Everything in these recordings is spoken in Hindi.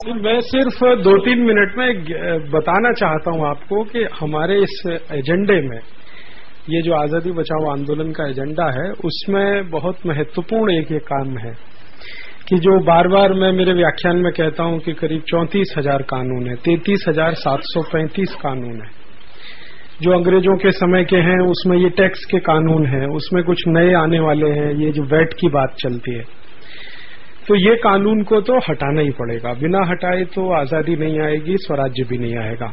मैं सिर्फ़ दो तीन मिनट में बताना चाहता हूँ आपको कि हमारे इस एजेंडे में, ये जो आज़ादी बचाओ आंदोलन का एजेंडा है, उसमें बहुत महत्वपूर्ण एक ये काम है कि जो बार बार मैं मेरे व्याख्यान में कहता हूँ कि करीब चौंतीस हज़ार कानून है, तैतीस हज़ार सात सौ पैंतीस कानून है। जो अंग्रेज़ों के समय के हैं, उसमें ये टैक्स के कानून हैं, उसमें कुछ नए आने वाले हैं, ये जो वैट की बात चलती है। तो ये कानून को तो हटाना ही पड़ेगा। बिना हटाए तो आज़ादी नहीं आएगी, स्वराज्य भी नहीं आएगा।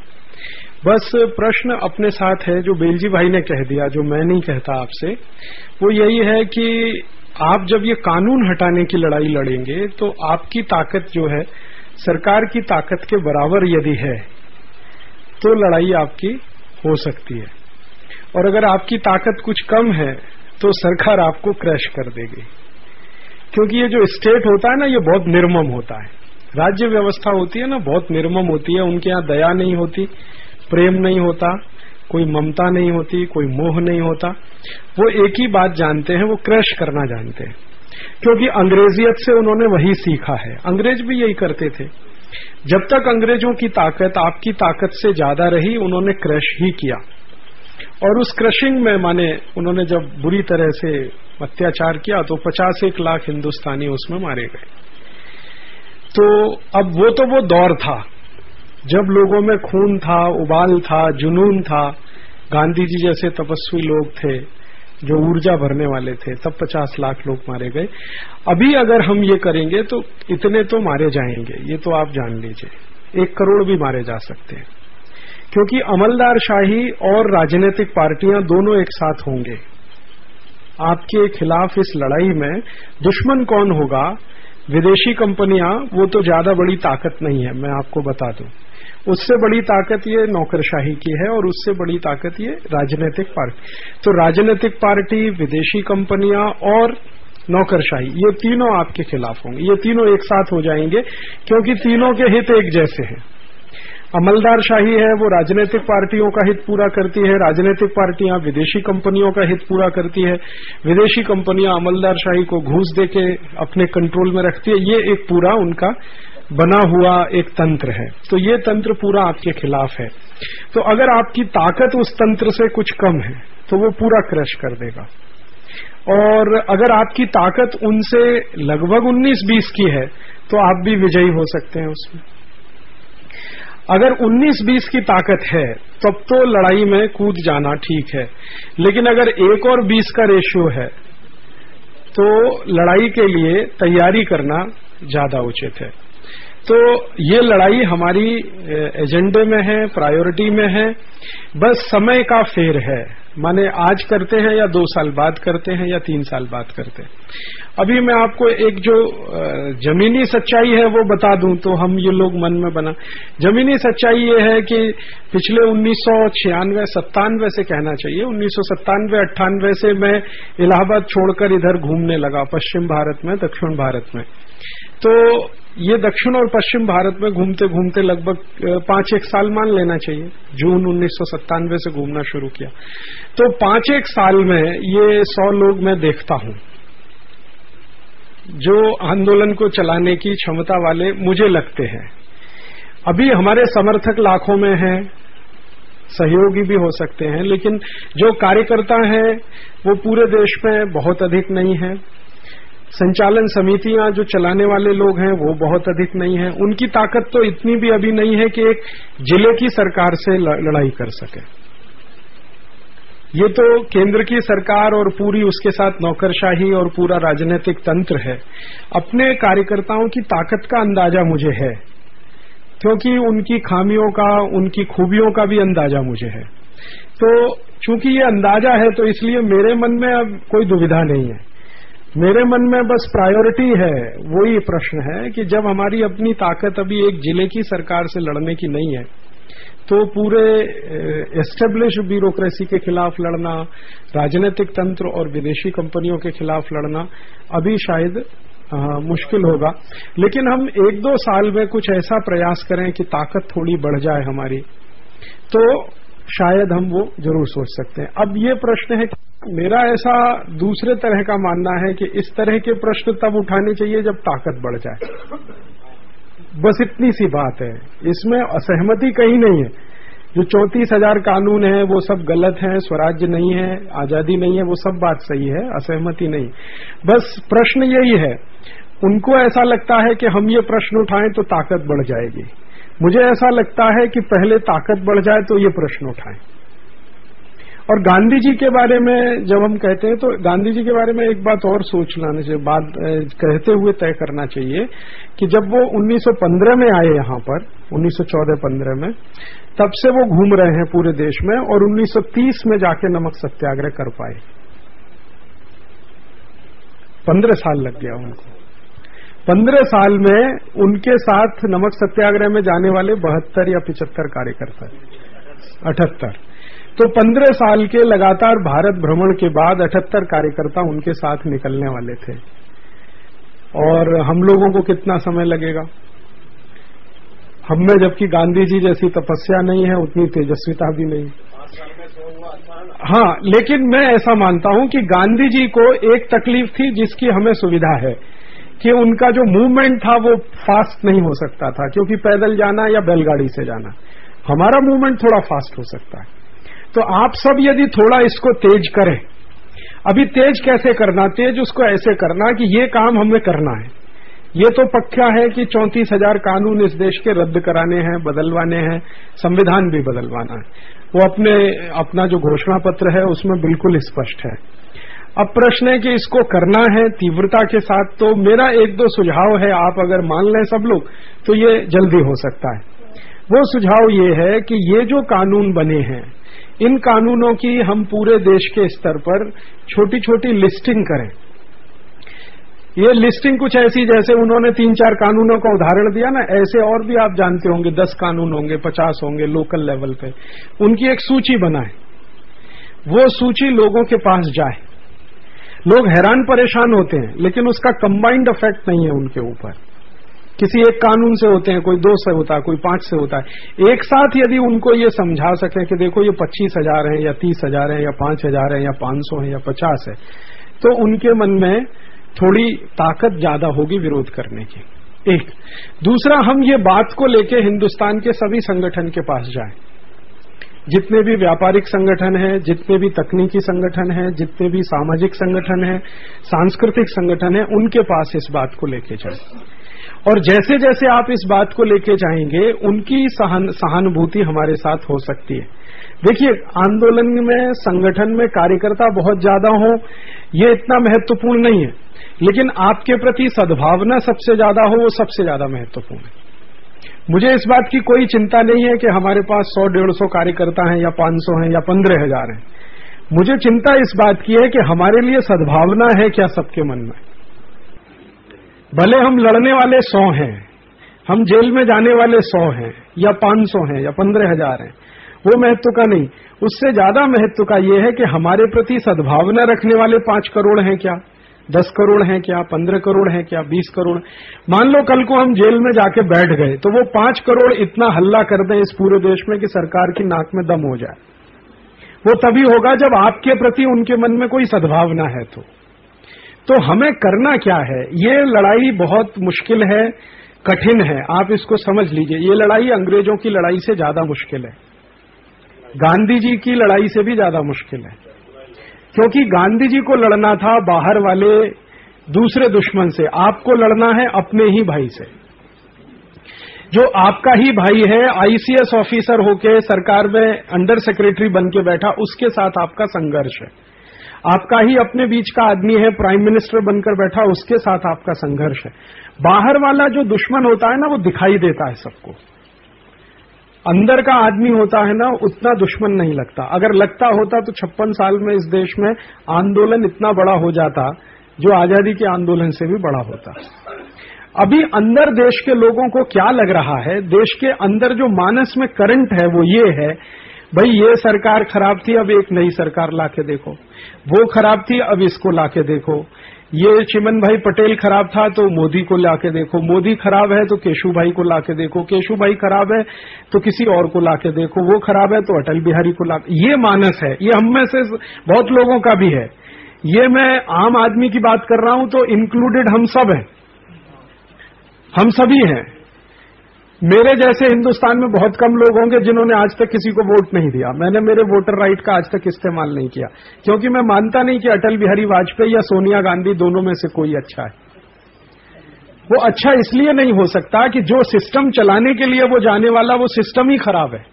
बस प्रश्न अपने साथ है, जो बेलजी भाई ने कह दिया, जो मैं नहीं कहता आपसे, वो यही है कि आप जब ये कानून हटाने की लड़ाई लड़ेंगे तो आपकी ताकत जो है, सरकार की ताकत के बराबर यदि है तो लड़ाई आपकी हो सकती है। और अगर आपकी ताकत कुछ कम है तो सरकार आपको क्रैश कर देगी। क्योंकि ये जो स्टेट होता है ना, ये बहुत निर्मम होता है। राज्य व्यवस्था होती है ना, बहुत निर्मम होती है। उनके यहाँ दया नहीं होती, प्रेम नहीं होता, कोई ममता नहीं होती, कोई मोह नहीं होता। वो एक ही बात जानते हैं, वो क्रैश करना जानते हैं। क्योंकि अंग्रेजियत से उन्होंने वही सीखा है। अंग्रेज़ भी यही करते थे। जब तक अंग्रेज़ों की ताकत, आपकी ताकत से ज़्यादा रही, उन्होंने क्रश ही किया। और उस क्रशिंग में माने, उन्होंने जब बुरी तरह से अत्याचार किया तो पचास एक लाख हिंदुस्तानी उसमें मारे गए। तो अब वो तो वो दौर था। जब लोगों में खून था, उबाल था, जुनून था, गांधी जी जैसे तपस्वी लोग थे, जो ऊर्जा भरने वाले थे, तब पचास लाख लोग मारे गए। अभी अगर हम ये करेंगे तो इतने तो मारे जाएँगे, ये तो आप जान लीजिए। एक करोड़ भी मारे जा सकते हैं। क्योंकि अमलदार शाही और राजनीतिक पार्टियाँ दोनों एक साथ होंगे। आपके खिलाफ इस लड़ाई में दुश्मन कौन होगा? विदेशी कंपनियाँ, वो तो ज़्यादा बड़ी ताकत नहीं है, मैं आपको बता दूँ। उससे बड़ी ताकत ये नौकरशाही की है और उससे बड़ी ताकत ये राजनीतिक पार्टी। तो राजनीतिक पार्टी, विदेशी कंपनियाँ और नौकरशाही, ये तीनों आपके खिलाफ होंगे। ये तीनों एक साथ हो जाएँगे, क्योंकि तीनों के हित एक जैसे हैं। अमलदार शाही है, वो राजनीतिक पार्टियों का हित पूरा करती है, राजनीतिक पार्टियाँ विदेशी कंपनियों का हित पूरा करती है, विदेशी कंपनियाँ अमलदार शाही को घूस देके अपने कंट्रोल में रखती है, ये एक पूरा उनका बना हुआ एक तंत्र है। तो ये तंत्र पूरा आपके खिलाफ है। तो अगर आपकी ताकत उस तंत्र से कुछ कम है तो वो पूरा क्रश कर देगा। और अगर आपकी ताकत उनसे लगभग 19-20 की है तो आप भी विजयी हो सकते हैं उसमें। अगर 19-20 की ताकत है, तब तो लड़ाई में कूद जाना ठीक है। लेकिन अगर एक और 20 का रेशियो है तो लड़ाई के लिए तैयारी करना ज़्यादा उचित है। तो ये लड़ाई हमारी एजेंडे में है प्रायोरिटी में है। बस समय का फेर है। माने आज करते हैं या दो साल बाद करते हैं या तीन साल बाद करते हैं। अभी मैं आपको एक जो जमीनी सच्चाई है वो बता दूँ तो हम ये लोग मन में बना। जमीनी सच्चाई ये है कि पिछले उन्नीस सौ छियानवे, सत्तानवे से कहना चाहिए। उन्नीस सौ सत्तानवे, अट्ठानवे से मैं इलाहाबाद छोड़कर इधर घूमने लगा, पश्चिम भारत में, दक्षिण भारत में। तो ये दक्षिण और पश्चिम भारत में घूमते घूमते लगभग पाँच एक साल मान लेना चाहिए। जून उन्नीस सौ सत्तानवे से घूमना शुरू किया। तो पाँच एक साल में ये सौ लोग मैं देखता हूँ। जो आंदोलन को चलाने की क्षमता वाले मुझे लगते हैं। अभी हमारे समर्थक लाखों में हैं, सहयोगी भी हो सकते हैं, लेकिन जो कार्यकर्ता हैं, वो पूरे देश में बहुत अधिक नहीं है। संचालन समितियाँ जो चलाने वाले लोग हैं, वो बहुत अधिक नहीं है। उनकी ताकत तो इतनी भी अभी नहीं है कि एक ज़िले की सरकार से लड़ाई कर सके। ये तो केंद्र की सरकार और पूरी उसके साथ नौकरशाही और पूरा राजनीतिक तंत्र है। अपने कार्यकर्ताओं की ताकत का अंदाज़ा मुझे है, क्योंकि उनकी खामियों का, उनकी खूबियों का भी अंदाज़ा मुझे है। तो चूँकि ये अंदाज़ा है तो इसलिए मेरे मन में अब कोई दुविधा नहीं है। मेरे मन में बस प्रायोरिटी है वही प्रश्न है कि जब हमारी अपनी ताकत अभी एक ज़िले की सरकार से लड़ने की नहीं है तो पूरे एस्टेब्लिश ब्यूरोक्रेसी के खिलाफ लड़ना राजनीतिक तंत्र और विदेशी कंपनियों के खिलाफ लड़ना अभी शायद आ, मुश्किल होगा। लेकिन हम एक दो साल में कुछ ऐसा प्रयास करें कि ताकत थोड़ी बढ़ जाए हमारी। तो शायद हम वो ज़रूर सोच सकते हैं। अब ये प्रश्न है मेरा ऐसा दूसरे तरह का मानना है कि इस तरह के प्रश्न तब उठाने चाहिए जब ताकत बढ़ जाए। बस इतनी सी बात है। इसमें असहमति कहीं नहीं है। जो चौंतीस हज़ार कानून है, वो सब गलत है, स्वराज्य नहीं है, आज़ादी नहीं है, वो सब बात सही है, असहमति नहीं। बस प्रश्न यही है। उनको ऐसा लगता है कि हम ये प्रश्न उठाएँ तो ताकत बढ़ जाएगी। मुझे ऐसा लगता है कि पहले ताकत बढ़ जाए तो ये प्रश्न उठाएँ। और गांधी जी के बारे में जब हम कहते हैं तो गांधी जी के बारे में एक बात और सोच लाने चाहिए बात कहते हुए तय करना चाहिए कि जब वो 1915 में आए यहाँ पर 1914-15 में, तब से वो घूम रहे हैं पूरे देश में और 1930 में जाके नमक सत्याग्रह कर पाए। पंद्रह साल लग गया उनको। पंद्रह साल में उनके साथ नमक सत्याग्रह में जाने वाले बहत्तर या पिचहत्तर कार्यकर्ता अठहत्तर। तो पंद्रह साल के लगातार भारत भ्रमण के बाद अठहत्तर कार्यकर्ता उनके साथ निकलने वाले थे। और हम लोगों को कितना समय लगेगा? हम में जबकि गांधी जी जैसी तपस्या नहीं है, उतनी तेजस्विता भी नहीं। हाँ लेकिन मैं ऐसा मानता हूँ कि गांधी जी को एक तकलीफ़ थी जिसकी हमें सुविधा है। कि उनका जो मूवमेंट था वो फास्ट नहीं हो सकता था, क्योंकि पैदल जाना या बैलगाड़ी से जाना, हमारा मूवमेंट थोड़ा फास्ट हो सकता है। तो आप सब यदि थोड़ा इसको तेज करें, अभी तेज कैसे करना? तेज उसको ऐसे करना कि ये काम हमें करना है। ये तो पक्का है कि चौंतीस हज़ार कानून इस देश के रद्द कराने हैं, बदलवाने हैं, संविधान भी बदलवाना है। वो अपने, अपना जो घोषणा पत्र है, उसमें बिल्कुल स्पष्ट है। अब प्रश्न है कि इसको करना है तीव्रता के साथ तो मेरा एक दो सुझाव है, आप अगर मान लें सब लोग तो ये जल्दी हो सकता है। वो सुझाव ये है कि ये जो कानून बने हैं, इन कानूनों की हम पूरे देश के स्तर पर छोटी छोटी लिस्टिंग करें। ये लिस्टिंग कुछ ऐसी, जैसे उन्होंने तीन चार कानूनों का उदाहरण दिया ना, ऐसे और भी आप जानते होंगे, दस कानून होंगे, पचास होंगे, लोकल लेवल पे। उनकी एक सूची बनाए। वो सूची लोगों के पास जाए। लोग हैरान परेशान होते हैं, लेकिन उसका कंबाइंड इफ़ेक्ट नहीं है उनके ऊपर। किसी एक कानून से होते हैं, कोई दो से होता है, कोई पाँच से होता है। एक साथ यदि उनको ये समझा सके कि देखो ये पच्चीस हज़ार है, या तीस हज़ार है, या पाँच हज़ार है, या पाँच सौ है, या पचास है तो उनके मन में थोड़ी ताकत ज़्यादा होगी विरोध करने की। एक। दूसरा, हम ये बात को लेके हिंदुस्तान के सभी संगठन के पास जाएँ। जितने भी व्यापारिक संगठन हैं जितने भी तकनीकी संगठन हैं जितने भी सामाजिक संगठन हैं सांस्कृतिक संगठन हैं उनके पास इस बात को लेके जाए। और जैसे जैसे आप इस बात को लेके जाएँगे उनकी सहन, सहानुभूति हमारे साथ हो सकती है। देखिए आंदोलन में संगठन में कार्यकर्ता बहुत ज़्यादा हो ये इतना महत्वपूर्ण नहीं है। लेकिन आपके प्रति सद्भावना सबसे ज़्यादा हो वो सबसे ज़्यादा महत्वपूर्ण है। मुझे इस बात की कोई चिंता नहीं है कि हमारे पास सौ, डेढ़ सौ कार्यकर्ता हैं या पाँच सौ हैं या पंद्रह हज़ार हैं। मुझे चिंता इस बात की है कि हमारे लिए सद्भावना है क्या सबके मन में? भले हम लड़ने वाले सौ हैं, हम जेल में जाने वाले सौ हैं, या पाँच सौ हैं, या पंद्रह हज़ार हैं, वो महत्व का नहीं। उससे ज़्यादा महत्व का ये है कि हमारे प्रति सद्भावना रखने वाले पाँच करोड़ हैं क्या? दस करोड़ हैं क्या, पंद्रह करोड़ हैं क्या, बीस करोड़? मान लो कल को हम जेल में जाके बैठ गए तो वो पाँच करोड़ इतना हल्ला कर दें इस पूरे देश में कि सरकार की नाक में दम हो जाए। वो तभी होगा जब आपके प्रति उनके मन में कोई सद्भावना है तो। तो हमें करना क्या है? ये लड़ाई बहुत मुश्किल है, कठिन है। आप इसको समझ लीजिए। ये लड़ाई अंग्रेज़ों की लड़ाई से ज़्यादा मुश्किल है। गांधी जी की लड़ाई से भी ज़्यादा मुश्किल है। क्योंकि गांधी जी को लड़ना था बाहर वाले दूसरे दुश्मन से। आपको लड़ना है अपने ही भाई से। जो आपका ही भाई है, आईसीएस ऑफिसर होके सरकार में अंडर सेक्रेटरी बन के बैठा, उसके साथ आपका संघर्ष है। आपका ही अपने बीच का आदमी है, प्राइम मिनिस्टर बनकर बैठा, उसके साथ आपका संघर्ष है। बाहर वाला जो दुश्मन होता है ना, वो दिखाई देता है सबको। अंदर का आदमी होता है ना, उतना दुश्मन नहीं लगता। अगर लगता होता तो छप्पन साल में इस देश में आंदोलन इतना बड़ा हो जाता, जो आज़ादी के आंदोलन से भी बड़ा होता। अभी अंदर देश के लोगों को क्या लग रहा है? देश के अंदर जो मानस में करंट है, वो ये है, भाई ये सरकार खराब थी, अब एक नई सरकार लाके देखो। वो खराब थी, अब इसको लाके देखो। ये चिमन भाई पटेल खराब था तो मोदी को लाके देखो। मोदी खराब है तो केशु भाई को लाके देखो। केशु भाई खराब है तो किसी और को लाके देखो। वो खराब है तो अटल बिहारी को ला ये मानस है। ये हम में से बहुत लोगों का भी है। ये मैं आम आदमी की बात कर रहा हूँ तो इंक्लूडेड हम सब हैं। हम सभी हैं। मेरे जैसे हिंदुस्तान में बहुत कम लोग होंगे जिन्होंने आज तक किसी को वोट नहीं दिया। मैंने मेरे वोटर राइट का आज तक इस्तेमाल नहीं किया। क्योंकि मैं मानता नहीं कि अटल बिहारी वाजपेयी या सोनिया गांधी दोनों में से कोई अच्छा है। वो अच्छा इसलिए नहीं हो सकता कि जो सिस्टम चलाने के लिए वो जाने वाला, वो सिस्टम ही खराब है।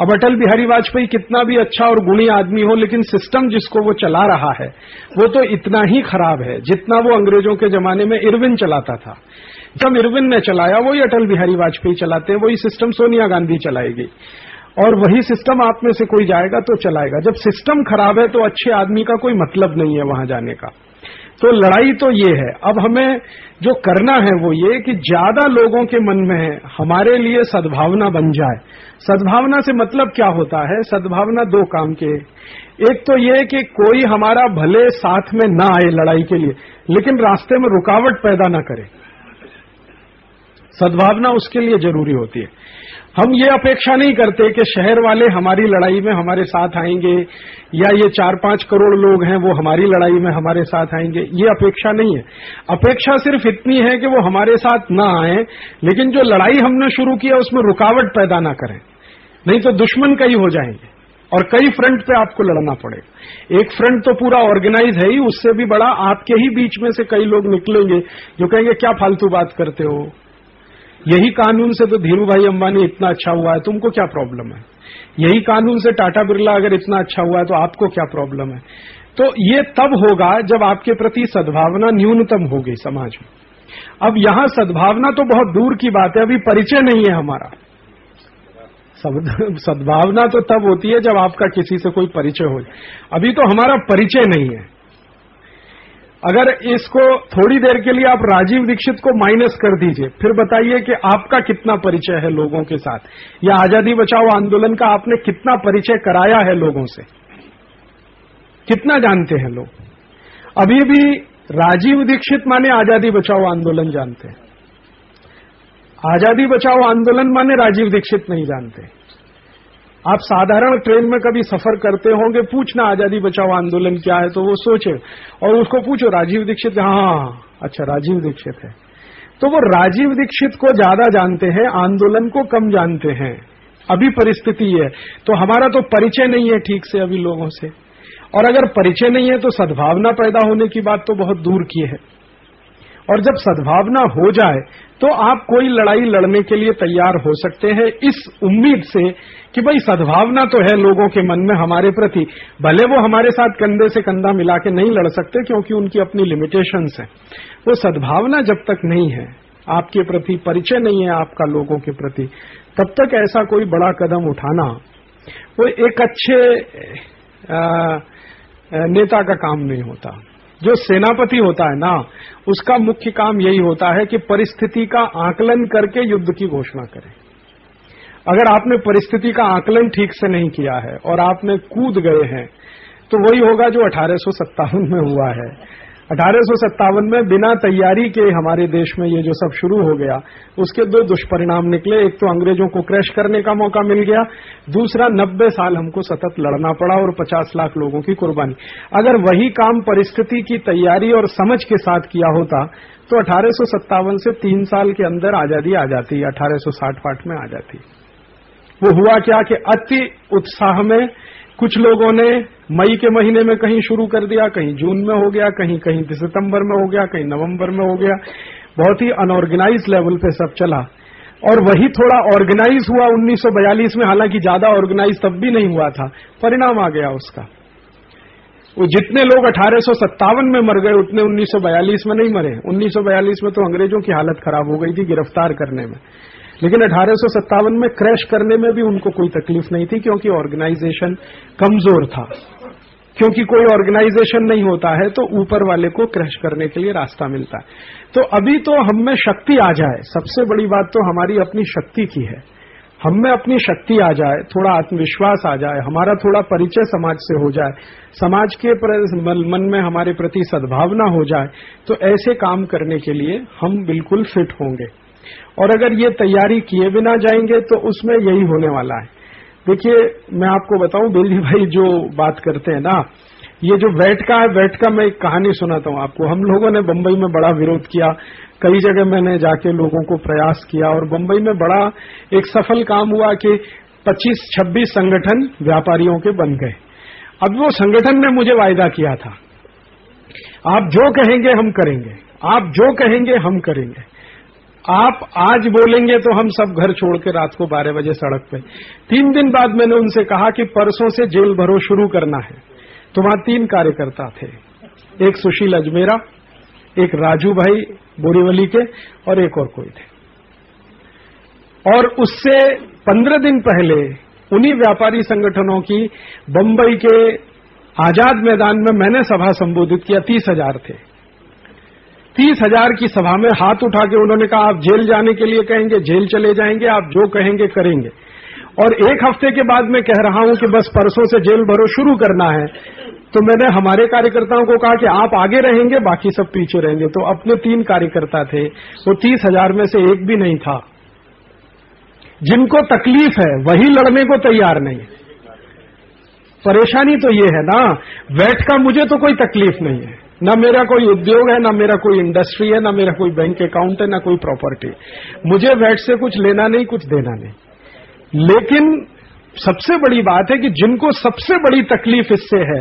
अब अटल बिहारी वाजपेयी कितना भी अच्छा और गुणी आदमी हो, लेकिन सिस्टम जिसको वो चला रहा है, वो तो इतना ही खराब है जितना वो अंग्रेज़ों के जमाने में इरविन चलाता था। जब इरविन ने चलाया, वही अटल बिहारी वाजपेयी चलाते हैं, वही सिस्टम सोनिया गांधी चलाएगी। और वही सिस्टम आप में से कोई जाएगा तो चलाएगा। जब सिस्टम खराब है तो अच्छे आदमी का कोई मतलब नहीं है वहाँ जाने का। तो लड़ाई तो ये है। अब हमें जो करना है वो ये कि ज़्यादा लोगों के मन में है हमारे लिए सद्भावना बन जाए। सद्भावना से मतलब क्या होता है? सद्भावना दो काम के एक तो ये कि कोई हमारा भले साथ में ना आए लड़ाई के लिए, लेकिन रास्ते में रुकावट पैदा ना करे। सद्भावना उसके लिए ज़रूरी होती है। हम ये अपेक्षा नहीं करते कि शहर वाले हमारी लड़ाई में हमारे साथ आएँगे, या ये चार पाँच करोड़ लोग हैं, वो हमारी लड़ाई में हमारे साथ आएँगे। ये अपेक्षा नहीं है। अपेक्षा सिर्फ़ इतनी है कि वो हमारे साथ ना आए, लेकिन जो लड़ाई हमने शुरू किया उसमें रुकावट पैदा ना करें। नहीं तो दुश्मन कई हो जाएँगे, और कई फ्रंट पे आपको लड़ना पड़ेगा। एक फ्रंट तो पूरा ऑर्गेनाइज है ही, उससे भी बड़ा आपके ही बीच में से कई लोग निकलेंगे, जो कहेंगे, क्या फालतू बात करते हो? यही कानून से तो धीरू भाई अंबानी इतना अच्छा हुआ है, तुमको क्या प्रॉब्लम है? यही कानून से टाटा बिरला अगर इतना अच्छा हुआ है तो आपको क्या प्रॉब्लम है? तो ये तब होगा जब आपके प्रति सद्भावना न्यूनतम होगी समाज में। अब यहाँ सद्भावना तो बहुत दूर की बात है, अभी परिचय नहीं है हमारा। सद्भावना तो तब होती है जब आपका किसी से कोई परिचय हो अभी तो हमारा परिचय नहीं है। अगर इसको थोड़ी देर के लिए आप राजीव दीक्षित को माइनस कर दीजिए, फिर बताइए कि आपका कितना परिचय है लोगों के साथ? या आज़ादी बचाओ आंदोलन का आपने कितना परिचय कराया है लोगों से? कितना जानते हैं लोग? अभी भी राजीव दीक्षित माने आज़ादी बचाओ आंदोलन जानते हैं। आज़ादी बचाओ आंदोलन माने राजीव दीक्षित नहीं जानते। आप साधारण ट्रेन में कभी सफ़र करते होंगे, पूछना आज़ादी बचाओ आंदोलन क्या है तो वो सोचे। और उसको पूछो, राजीव दीक्षित हाँ अच्छा राजीव दीक्षित है। तो वो राजीव दीक्षित को ज़्यादा जानते हैं, आंदोलन को कम जानते हैं। अभी परिस्थिति है। तो हमारा तो परिचय नहीं है ठीक से अभी लोगों से। और अगर परिचय नहीं है तो सद्भावना पैदा होने की बात तो बहुत दूर की है। और जब सद्भावना हो जाए तो आप कोई लड़ाई लड़ने के लिए तैयार हो सकते हैं। इस उम्मीद से कि भाई सद्भावना तो है लोगों के मन में हमारे प्रति भले वो हमारे साथ कंधे से कंधा मिला के नहीं लड़ सकते क्योंकि उनकी अपनी लिमिटेशंस है। वो सद्भावना जब तक नहीं है आपके प्रति परिचय नहीं है आपका लोगों के प्रति तब तक ऐसा कोई बड़ा कदम उठाना वो एक अच्छे आ, नेता का काम नहीं होता। जो सेनापति होता है ना, उसका मुख्य काम यही होता है कि परिस्थिति का आकलन करके युद्ध की घोषणा करें। अगर आपने परिस्थिति का आकलन ठीक से नहीं किया है और आपने कूद गए हैं तो वही होगा जो अठारह सौ सत्तावन में हुआ है। अठारह सौ सत्तावन में बिना तैयारी के हमारे देश में ये जो सब शुरू हो गया, उसके दो दुष्परिणाम निकले। एक तो अंग्रेज़ों को क्रैश करने का मौका मिल गया, दूसरा नब्बे साल हमको सतत लड़ना पड़ा और पचास लाख लोगों की कुर्बानी। अगर वही काम परिस्थिति की तैयारी और समझ के साथ किया होता तो अठारह सौ सत्तावन से तीन साल के अंदर आज़ादी आ जाती, अठारह साठ में आ जाती। वो हुआ क्या कि अति उत्साह में कुछ लोगों ने मई के महीने में कहीं शुरू कर दिया, कहीं जून में हो गया, कहीं कहीं सितंबर में हो गया, कहीं नवंबर में हो गया। बहुत ही अनऑर्गेनाइज लेवल पे सब चला। और वही थोड़ा ऑर्गेनाइज हुआ 1942 में, हालाँकि ज़्यादा ऑर्गेनाइज तब भी नहीं हुआ था। परिणाम आ गया उसका। वो जितने लोग अठारह सौ सत्तावन में मर गए, उतने 1942 में नहीं मरे। 1942 में तो अंग्रेज़ों की हालत खराब हो गई थी गिरफ़्तार करने में। लेकिन अठारह सौ सत्तावन में क्रैश करने में भी उनको कोई तकलीफ़ नहीं थी, क्योंकि ऑर्गेनाइजेशन कमज़ोर था। क्योंकि कोई ऑर्गेनाइजेशन नहीं होता है तो ऊपर वाले को क्रैश करने के लिए रास्ता मिलता है। तो अभी तो हम में शक्ति आ जाए, सबसे बड़ी बात तो हमारी अपनी शक्ति की है। हम में अपनी शक्ति आ जाए, थोड़ा आत्मविश्वास आ जाए, हमारा थोड़ा परिचय समाज से हो जाए, समाज के मन में हमारे प्रति सद्भावना हो जाए तो ऐसे काम करने के लिए हम बिल्कुल फिट होंगे। और अगर ये तैयारी किए बिना जाएँगे तो उसमें यही होने वाला है। देखिए, मैं आपको बताऊँ, बेली भाई जो बात करते हैं ना, ये जो वैट का है, वैट का मैं एक कहानी सुनाता हूँ आपको। हम लोगों ने बंबई में बड़ा विरोध किया। कई जगह मैंने जाके लोगों को प्रयास किया और बंबई में बड़ा एक सफल काम हुआ कि 25-26 संगठन व्यापारियों के बन गए। अब वो संगठन ने मुझे वायदा किया था। आप जो कहेंगे, हम करेंगे। आप जो कहेंगे, हम करेंगे। आप आज बोलेंगे तो हम सब घर छोड़ के रात को बारह बजे सड़क पे। तीन दिन बाद मैंने उनसे कहा कि परसों से जेल भरो शुरू करना है। तो वहाँ तीन कार्यकर्ता थे। एक सुशील अजमेरा, एक राजू भाई बोरीवली के और एक और कोई थे। और उससे पंद्रह दिन पहले उन्हीं व्यापारी संगठनों की बंबई के आज़ाद मैदान में मैंने सभा संबोधित किया, तीस हज़ार थे। तीस हज़ार की सभा में हाथ उठा के उन्होंने कहा, आप जेल जाने के लिए कहेंगे, जेल चले जाएँगे, आप जो कहेंगे करेंगे। और एक हफ़्ते के बाद मैं कह रहा हूँ कि बस परसों से जेल भरो शुरू करना है। तो मैंने हमारे कार्यकर्ताओं को कहा कि आप आगे रहेंगे, बाकी सब पीछे रहेंगे। तो अपने तीन कार्यकर्ता थे, वो तीस हज़ार में से एक भी नहीं था। जिनको तकलीफ़ है, वही लड़ने को तैयार नहीं। परेशानी तो ये है ना वैट का मुझे तो कोई तकलीफ़ नहीं है। ना मेरा कोई उद्योग है, ना मेरा कोई इंडस्ट्री है, ना मेरा कोई बैंक अकाउंट है, ना कोई प्रॉपर्टी मुझे वैट से कुछ लेना नहीं, कुछ देना नहीं. लेकिन सबसे बड़ी बात है कि जिनको सबसे बड़ी तकलीफ़ इससे है,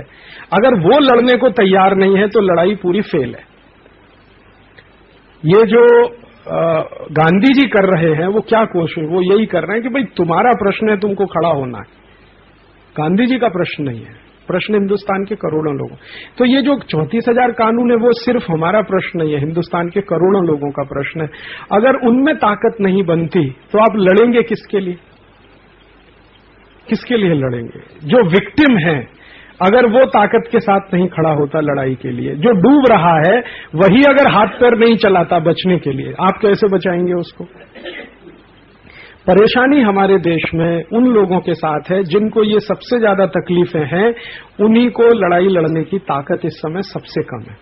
अगर वो लड़ने को तैयार नहीं है तो लड़ाई पूरी फेल है. ये जो गांधी जी कर रहे हैं, वो क्या कोशिश वो यही कर रहे हैं कि भाई, तुम्हारा प्रश्न है, तुमको खड़ा होना है. गांधी जी का प्रश्न नहीं है. प्रश्न हिंदुस्तान के करोड़ों लोगों। तो ये जो चौंतीस हज़ार कानून है, वो सिर्फ़ हमारा प्रश्न नहीं है, हिंदुस्तान के करोड़ों लोगों का प्रश्न है। अगर उनमें ताकत नहीं बनती तो आप लड़ेंगे किसके लिए? किसके लिए लड़ेंगे? जो विक्टिम है, अगर वो ताकत के साथ नहीं खड़ा होता लड़ाई के लिए, जो डूब रहा है, वही अगर हाथ पैर नहीं चलाता बचने के लिए, आप कैसे बचाएँगे उसको? परेशानी हमारे देश में उन लोगों के साथ है जिनको ये सबसे ज़्यादा तकलीफें हैं, उन्हीं को लड़ाई लड़ने की ताकत इस समय सबसे कम है।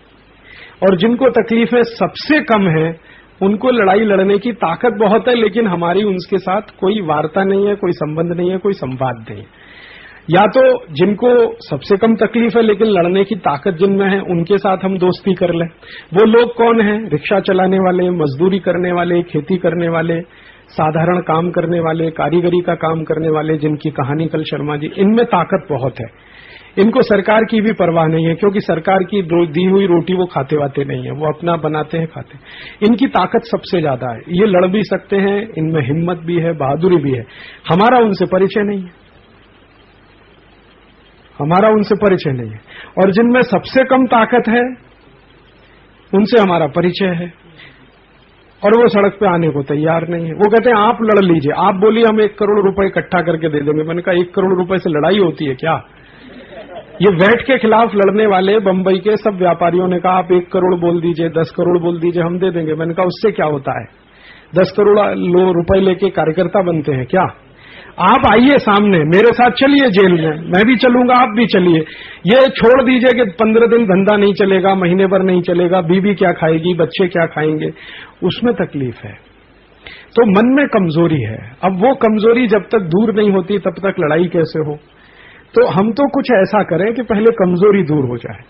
और जिनको तकलीफें सबसे कम है, उनको लड़ाई लड़ने की ताकत बहुत है, लेकिन हमारी उनके साथ कोई वार्ता नहीं है, कोई संबंध नहीं है, कोई संवाद नहीं है। या तो जिनको सबसे कम तकलीफ़ है, लेकिन लड़ने की ताकत जिनमें है, उनके साथ हम दोस्ती कर लें। वो लोग कौन है? रिक्शा चलाने वाले, मजदूरी करने वाले, खेती करने वाले साधारण काम करने वाले, कारीगरी का काम करने वाले जिनकी कहानी कल शर्मा जी, इनमें ताकत बहुत है। इनको सरकार की भी परवाह नहीं है, क्योंकि सरकार की दी हुई रोटी वो खाते वाते नहीं है, वो अपना बनाते हैं, खाते इनकी ताकत सबसे ज़्यादा है। ये लड़ भी सकते हैं, इनमें हिम्मत भी है, बहादुरी भी है। हमारा उनसे परिचय नहीं है। हमारा उनसे परिचय नहीं है। और जिनमें सबसे कम ताकत है, उनसे हमारा परिचय है। और वो सड़क पे आने को तैयार नहीं है। वो कहते हैं, आप लड़ लीजिए। आप बोलिए, हम एक करोड़ रुपए इकट्ठा करके दे देंगे। मैंने कहा, एक करोड़ रुपए से लड़ाई होती है क्या? ये वैट के खिलाफ लड़ने वाले बम्बई के सब व्यापारियों ने कहा, आप एक करोड़ बोल दीजिए, दस करोड़ बोल दीजिए, हम दे देंगे। मैंने कहा, उससे क्या होता है? दस करोड़ रुपए लेके कार्यकर्ता बनते हैं क्या? आप आइए सामने, मेरे साथ चलिए जेल में, मैं भी चलूँगा, आप भी चलिए। ये छोड़ दीजिए कि पंद्रह दिन धंधा नहीं चलेगा, महीने भर नहीं चलेगा बीबी क्या खाएगी, बच्चे क्या खाएँगे, उसमें तकलीफ़ है। तो मन में कमज़ोरी है। अब वो कमज़ोरी जब तक दूर नहीं होती, तब तक लड़ाई कैसे हो? तो हम तो कुछ ऐसा करें कि पहले कमज़ोरी दूर हो जाए।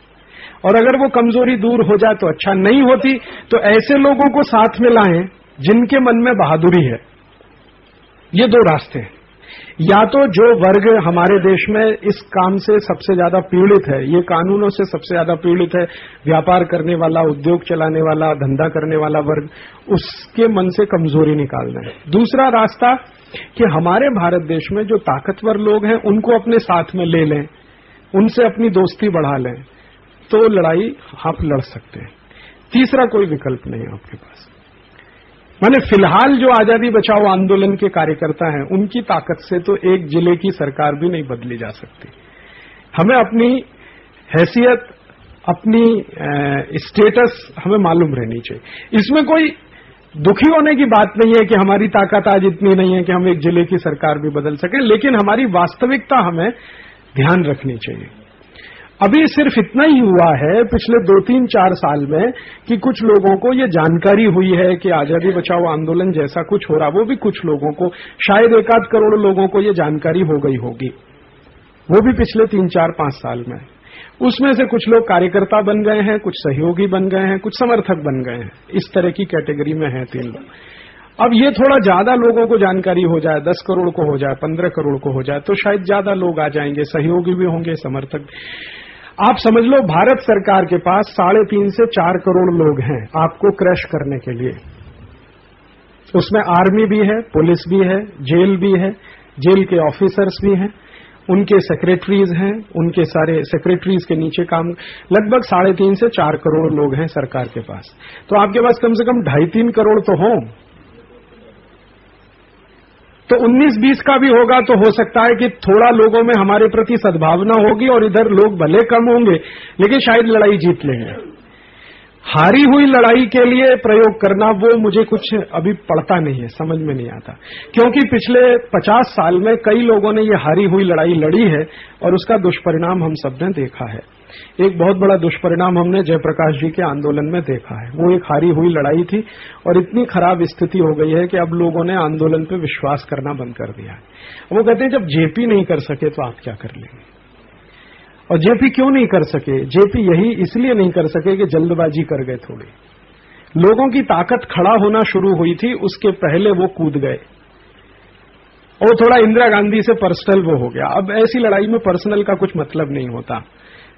और अगर वो कमज़ोरी दूर हो जाए तो अच्छा नहीं होती तो ऐसे लोगों को साथ में लाएँ जिनके मन में बहादुरी है। ये दो रास्ते हैं। या तो जो वर्ग हमारे देश में इस काम से सबसे ज़्यादा पीड़ित है, ये कानूनों से सबसे ज़्यादा पीड़ित है, व्यापार करने वाला, उद्योग चलाने वाला, धंधा करने वाला वर्ग, उसके मन से कमज़ोरी निकालना है। दूसरा रास्ता कि हमारे भारत देश में जो ताकतवर लोग हैं, उनको अपने साथ में ले लें, उनसे अपनी दोस्ती बढ़ा लें तो लड़ाई आप लड़ सकते हैं। तीसरा कोई विकल्प नहीं है आपके पास। माने फ़िलहाल जो आज़ादी बचाओ आंदोलन के कार्यकर्ता हैं, उनकी ताकत से तो एक ज़िले की सरकार भी नहीं बदली जा सकती। हमें अपनी हैसियत, अपनी स्टेटस हमें मालूम रहनी चाहिए। इसमें कोई दुखी होने की बात नहीं है कि हमारी ताकत आज इतनी नहीं है कि हम एक ज़िले की सरकार भी बदल सकें, लेकिन हमारी वास्तविकता हमें ध्यान रखनी चाहिए। अभी सिर्फ़ इतना ही हुआ है पिछले दो तीन चार साल में कि कुछ लोगों को ये जानकारी हुई है कि आज़ादी बचाओ आंदोलन जैसा कुछ हो रहा, वो भी कुछ लोगों को, शायद एक आध करोड़ लोगों को ये जानकारी हो गई होगी। वो भी पिछले तीन चार पाँच साल में। उसमें से कुछ लोग कार्यकर्ता बन गए हैं, कुछ सहयोगी बन गए हैं, कुछ समर्थक बन गए हैं। इस तरह की कैटेगरी में हैं तीन लोग। अब ये थोड़ा ज़्यादा लोगों को जानकारी हो जाए, दस करोड़ को हो जाए, पंद्रह करोड़ को हो जाए तो शायद ज़्यादा लोग आ जाएँगे, सहयोगी भी होंगे, समर्थक आप समझ लो, भारत सरकार के पास साढ़े तीन से चार करोड़ लोग हैं आपको क्रैश करने के लिए। उसमें आर्मी भी है, पुलिस भी है, जेल भी है, जेल के ऑफिसर्स भी हैं, उनके सेक्रेटरीज हैं, उनके सारे सेक्रेटरीज के नीचे काम, लगभग साढ़े तीन से चार करोड़ लोग हैं सरकार के पास। तो आपके पास कम से कम ढाई तीन करोड़ तो हों। तो 19-20 का भी होगा तो हो सकता है कि थोड़ा लोगों में हमारे प्रति सद्भावना होगी और इधर लोग भले कम होंगे, लेकिन शायद लड़ाई जीत लेंगे हारी हुई लड़ाई के लिए प्रयोग करना वो मुझे कुछ अभी पड़ता नहीं है, समझ में नहीं आता। क्योंकि पिछले 50 साल में कई लोगों ने ये हारी हुई लड़ाई लड़ी है और उसका दुष्परिणाम हम सबने देखा है। एक बहुत बड़ा दुष्परिणाम हमने जयप्रकाश जी के आंदोलन में देखा है। वो एक हारी हुई लड़ाई थी और इतनी खराब स्थिति हो गई है कि अब लोगों ने आंदोलन पर विश्वास करना बंद कर दिया है। वो कहते हैं, जब जेपी नहीं कर सके तो आप क्या कर लेंगे? और जेपी क्यों नहीं कर सके? जेपी यही इसलिए नहीं कर सके कि जल्दबाजी कर गए थोड़ी। लोगों की ताकत खड़ा होना शुरू हुई थी, उसके पहले वो कूद गए। और थोड़ा इंदिरा गांधी से पर्सनल वो हो गया। अब ऐसी लड़ाई में पर्सनल का कुछ मतलब नहीं होता।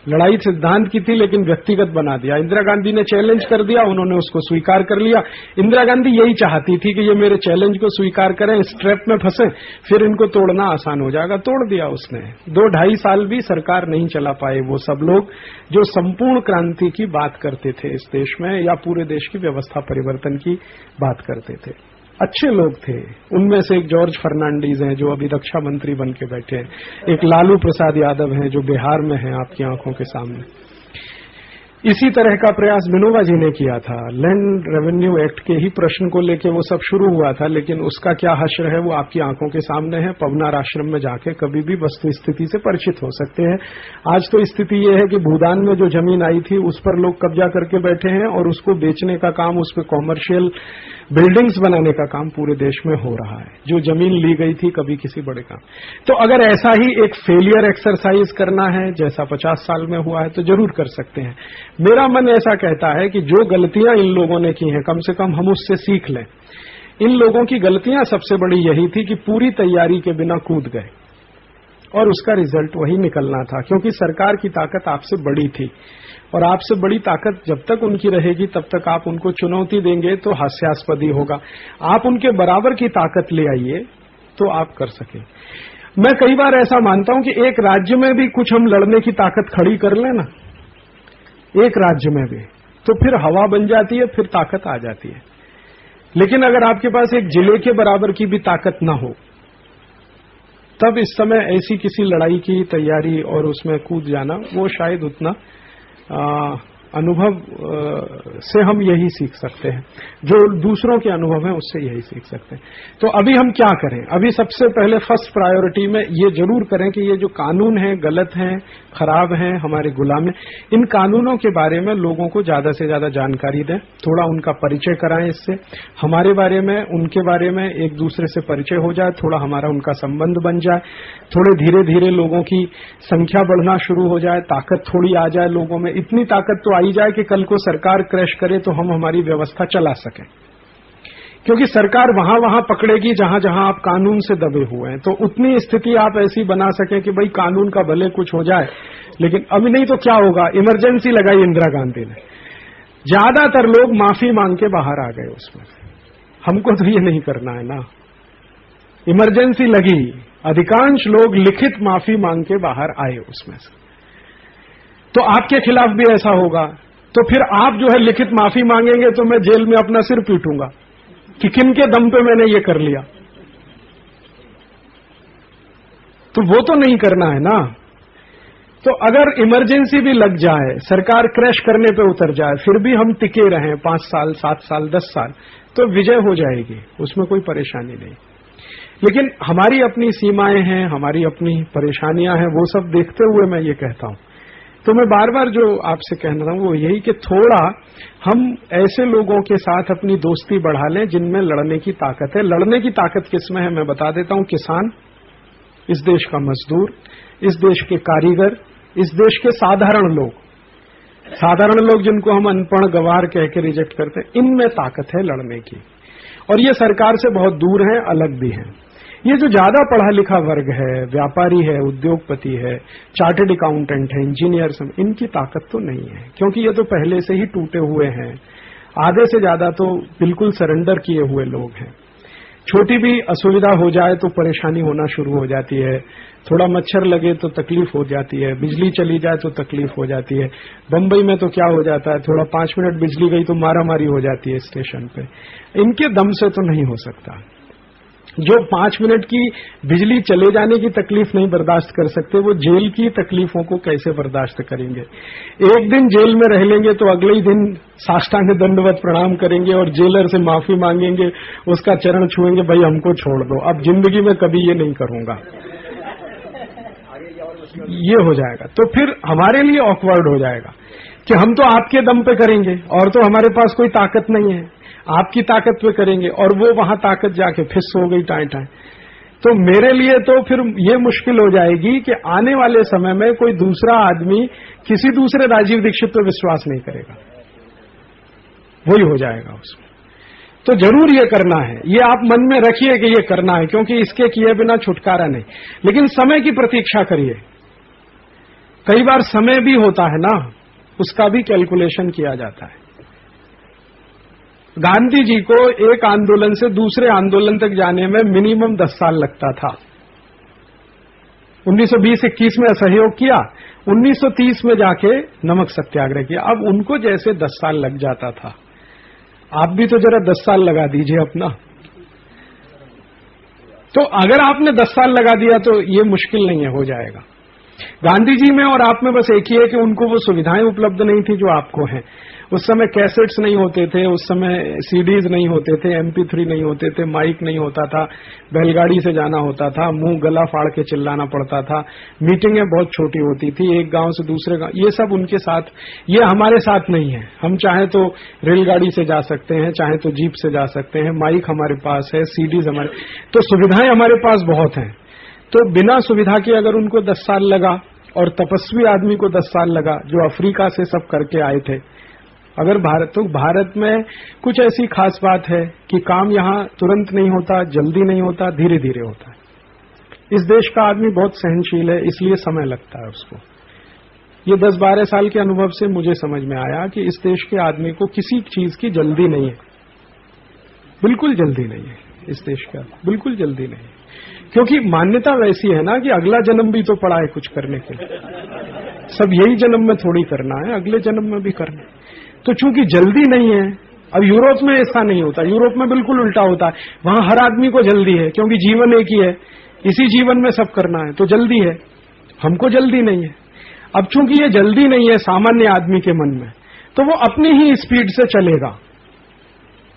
लड़ाई सिद्धांत की थी, लेकिन व्यक्तिगत बना दिया। इंदिरा गांधी ने चैलेंज कर दिया, उन्होंने उसको स्वीकार कर लिया। इंदिरा गांधी यही चाहती थी कि ये मेरे चैलेंज को स्वीकार करें स्ट्रेप में फंसे, फिर इनको तोड़ना आसान हो जाएगा। तोड़ दिया उसने। दो ढाई साल भी सरकार नहीं चला पाए वो सब लोग जो संपूर्ण क्रांति की बात करते थे इस देश में या पूरे देश की व्यवस्था परिवर्तन की बात करते थे। अच्छे लोग थे। उनमें से एक जॉर्ज फर्नांडीज हैं, जो अभी रक्षा मंत्री बन के बैठे हैं। एक लालू प्रसाद यादव हैं, जो बिहार में हैं आपकी आँखों के सामने। इसी तरह का प्रयास विनोबा जी ने किया था। लैंड रेवेन्यू एक्ट के ही प्रश्न को लेकर वो सब शुरू हुआ था, लेकिन उसका क्या हश्र है, वो आपकी आँखों के सामने है। पवनार आश्रम में जाके कभी भी वस्तु स्थिति से परिचित हो सकते हैं। आज तो स्थिति ये है कि भूदान में जो ज़मीन आई थी, उस पर लोग कब्जा करके बैठे हैं और उसको बेचने का काम उस पर कॉमर्शियल बिल्डिंग्स बनाने का काम पूरे देश में हो रहा है। जो ज़मीन ली गई थी कभी किसी बड़े काम। तो अगर ऐसा ही एक फेलियर एक्सरसाइज करना है, जैसा पचास साल में हुआ है तो ज़रूर कर सकते हैं। मेरा मन ऐसा कहता है कि जो गलतियाँ इन लोगों ने की हैं, कम से कम हम उससे सीख लें। इन लोगों की गलतियाँ सबसे बड़ी यही थी कि पूरी तैयारी के बिना कूद गए। और उसका रिज़ल्ट वही निकलना था, क्योंकि सरकार की ताकत आपसे बड़ी थी। और आपसे बड़ी ताकत जब तक उनकी रहेगी, तब तक आप उनको चुनौती देंगे तो हास्यास्पद ही होगा। आप उनके बराबर की ताकत ले आइए तो आप कर सके। मैं कई बार ऐसा मानता हूँ कि एक राज्य में भी कुछ हम लड़ने की ताकत खड़ी कर लेना एक राज्य में भी तो फिर हवा बन जाती है, फिर ताकत आ जाती है। लेकिन अगर आपके पास एक ज़िले के बराबर की भी ताकत ना हो, तब इस समय ऐसी किसी लड़ाई की तैयारी और उसमें कूद जाना, वो शायद उतना 啊 अनुभव से हम यही सीख सकते हैं। जो दूसरों के अनुभव हैं, उससे यही सीख सकते हैं। तो अभी हम क्या करें? अभी सबसे पहले फ़र्स्ट प्रायोरिटी में ये ज़रूर करें कि ये जो कानून है, गलत हैं, खराब हैं, हमारे गुलाम हैं, इन कानूनों के बारे में लोगों को ज़्यादा से ज़्यादा जानकारी दें। थोड़ा उनका परिचय कराएँ इससे। हमारे बारे में, उनके बारे में एक दूसरे से परिचय हो जाए, थोड़ा हमारा उनका संबंध बन जाए। थोड़े धीरे धीरे लोगों की संख्या बढ़ना शुरू हो जाए, ताकत थोड़ी आ जाए लोगों में। इतनी ताकत तो आई जाए कि कल को सरकार क्रैश करे तो हम हमारी व्यवस्था चला सकें। क्योंकि सरकार वहाँ वहाँ पकड़ेगी जहाँ जहाँ आप कानून से दबे हुए हैं। तो उतनी स्थिति आप ऐसी बना सकें कि भाई कानून का भले कुछ हो जाए, लेकिन अभी नहीं तो क्या होगा? इमरजेंसी लगाई इंदिरा गांधी ने। ज़्यादातर लोग माफ़ी मांग के बाहर आ गए उसमें। हमको तो ये नहीं करना है ना। इमरजेंसी लगी, अधिकांश लोग लिखित माफ़ी मांग के बाहर आए उसमें से। तो आपके खिलाफ भी ऐसा होगा। तो फिर आप जो है लिखित माफ़ी मांगेंगे तो मैं जेल में अपना सिर पीटूँगा। कि किन के दम पे मैंने ये कर लिया? तो वो तो नहीं करना है ना। तो अगर इमरजेंसी भी लग जाए, सरकार क्रैश करने पे उतर जाए, फिर भी हम टिके रहें पाँच साल, सात साल, दस साल तो विजय हो जाएगी। उसमें कोई परेशानी नहीं। लेकिन हमारी अपनी सीमाएँ हैं, हमारी अपनी परेशानियाँ हैं, वो सब देखते हुए मैं ये कहता हूँ। तो मैं बार बार जो आपसे कहना रहा हूँ, वो यही कि थोड़ा हम ऐसे लोगों के साथ अपनी दोस्ती बढ़ा लें जिनमें लड़ने की ताकत है। लड़ने की ताकत किसमें है, मैं बता देता हूँ। किसान, इस देश का मजदूर, इस देश के कारीगर, इस देश के साधारण लोग। साधारण लोग जिनको हम अनपढ़ गवार कह के रिजेक्ट करते हैं, इनमें ताकत है लड़ने की। और ये सरकार से बहुत दूर है, अलग भी हैं। ये जो ज़्यादा पढ़ा लिखा वर्ग है, व्यापारी है, उद्योगपति है चार्टेड अकाउंटेंट है, इंजीनियर इनकी ताकत तो नहीं है, क्योंकि ये तो पहले से ही टूटे हुए हैं। आधे से ज़्यादा तो बिल्कुल सरेंडर किए हुए लोग हैं। छोटी भी असुविधा हो जाए तो परेशानी होना शुरू हो जाती है। थोड़ा मच्छर लगे तो तकलीफ़ हो जाती है। बिजली चली जाए तो तकलीफ़ हो जाती है। बम्बई में तो क्या हो जाता है? थोड़ा पाँच मिनट बिजली गई तो मारामारी हो जाती है स्टेशन पे। इनके दम से तो नहीं हो सकता। जो पाँच मिनट की बिजली चले जाने की तकलीफ़ नहीं बर्दाश्त कर सकते, वो जेल की तकलीफों को कैसे बर्दाश्त करेंगे? एक दिन जेल में रह लेंगे तो अगले ही दिन साष्टांग दंडवत प्रणाम करेंगे और जेलर से माफ़ी मांगेंगे, उसका चरण छुएँगे, भाई, हमको छोड़ दो, अब ज़िंदगी में कभी ये नहीं करूँगा। ये हो जाएगा। तो फिर हमारे लिए ऑकवर्ड हो जाएगा कि हम तो आपके दम पे करेंगे, और तो हमारे पास कोई ताकत नहीं है। आपकी ताकत पे करेंगे और वो वहाँ ताकत जाके फिस हो गई टाए टाए। तो मेरे लिए तो फिर ये मुश्किल हो जाएगी कि आने वाले समय में कोई दूसरा आदमी किसी दूसरे राजीव दीक्षित पर विश्वास नहीं करेगा। वही हो जाएगा उसमें। तो ज़रूर ये करना है। ये आप मन में रखिए कि ये करना है, क्योंकि इसके किए बिना छुटकारा नहीं। लेकिन समय की प्रतीक्षा करिए। कई बार समय भी होता है ना, उसका भी कैलकुलेशन किया जाता है। गांधी जी को एक आंदोलन से दूसरे आंदोलन तक जाने में मिनिमम दस साल लगता था। 1920-21 में असहयोग किया 1930 में जाके नमक सत्याग्रह किया। अब उनको जैसे दस साल लग जाता था। आप भी तो जरा दस साल लगा दीजिए अपना। तो अगर आपने दस साल लगा दिया तो ये मुश्किल नहीं है, हो जाएगा। गांधी जी में और आप में बस एक ही है कि उनको वो सुविधाएँ उपलब्ध नहीं थी जो आपको हैं। उस समय कैसेट्स नहीं होते थे, उस समय सीडीज नहीं होते थे एमपी थ्री नहीं होते थे, माइक नहीं होता था, बैलगाड़ी से जाना होता था, मुँह गला फाड़ के चिल्लाना पड़ता था, मीटिंगें बहुत छोटी होती थी, एक गाँव से दूसरे गाँव, ये सब उनके साथ, ये हमारे साथ नहीं है। हम चाहे तो रेलगाड़ी से जा सकते हैं, चाहे तो जीप से जा सकते हैं, माइक हमारे पास है, सीडीज हमारे तो सुविधाएँ हमारे पास बहुत हैं। तो बिना सुविधा के अगर उनको दस साल लगा, और तपस्वी आदमी को दस साल लगा, जो अफ्रीका से सब करके आए थे अगर भारत तो भारत में कुछ ऐसी खास बात है कि काम यहाँ तुरंत नहीं होता, जल्दी नहीं होता धीरे धीरे होता है। इस देश का आदमी बहुत सहनशील है, इसलिए समय लगता है उसको। ये दस बारह साल के अनुभव से मुझे समझ में आया कि इस देश के आदमी को किसी चीज़ की जल्दी नहीं है। बिल्कुल जल्दी नहीं है इस देश का, बिल्कुल जल्दी नहीं है। क्योंकि मान्यता वैसी है ना कि अगला जन्म भी तो पड़ा है कुछ करने के लिए। सब यही जन्म में थोड़ी करना है, अगले जन्म में भी करना है। तो चूँकि जल्दी नहीं है, अब यूरोप में ऐसा नहीं होता। यूरोप में बिल्कुल उल्टा होता है। वहाँ हर आदमी को जल्दी है, क्योंकि जीवन एक ही है। इसी जीवन में सब करना है तो जल्दी है। हमको जल्दी नहीं है। अब चूँकि ये जल्दी नहीं है सामान्य आदमी के मन में तो वो अपनी ही स्पीड से चलेगा।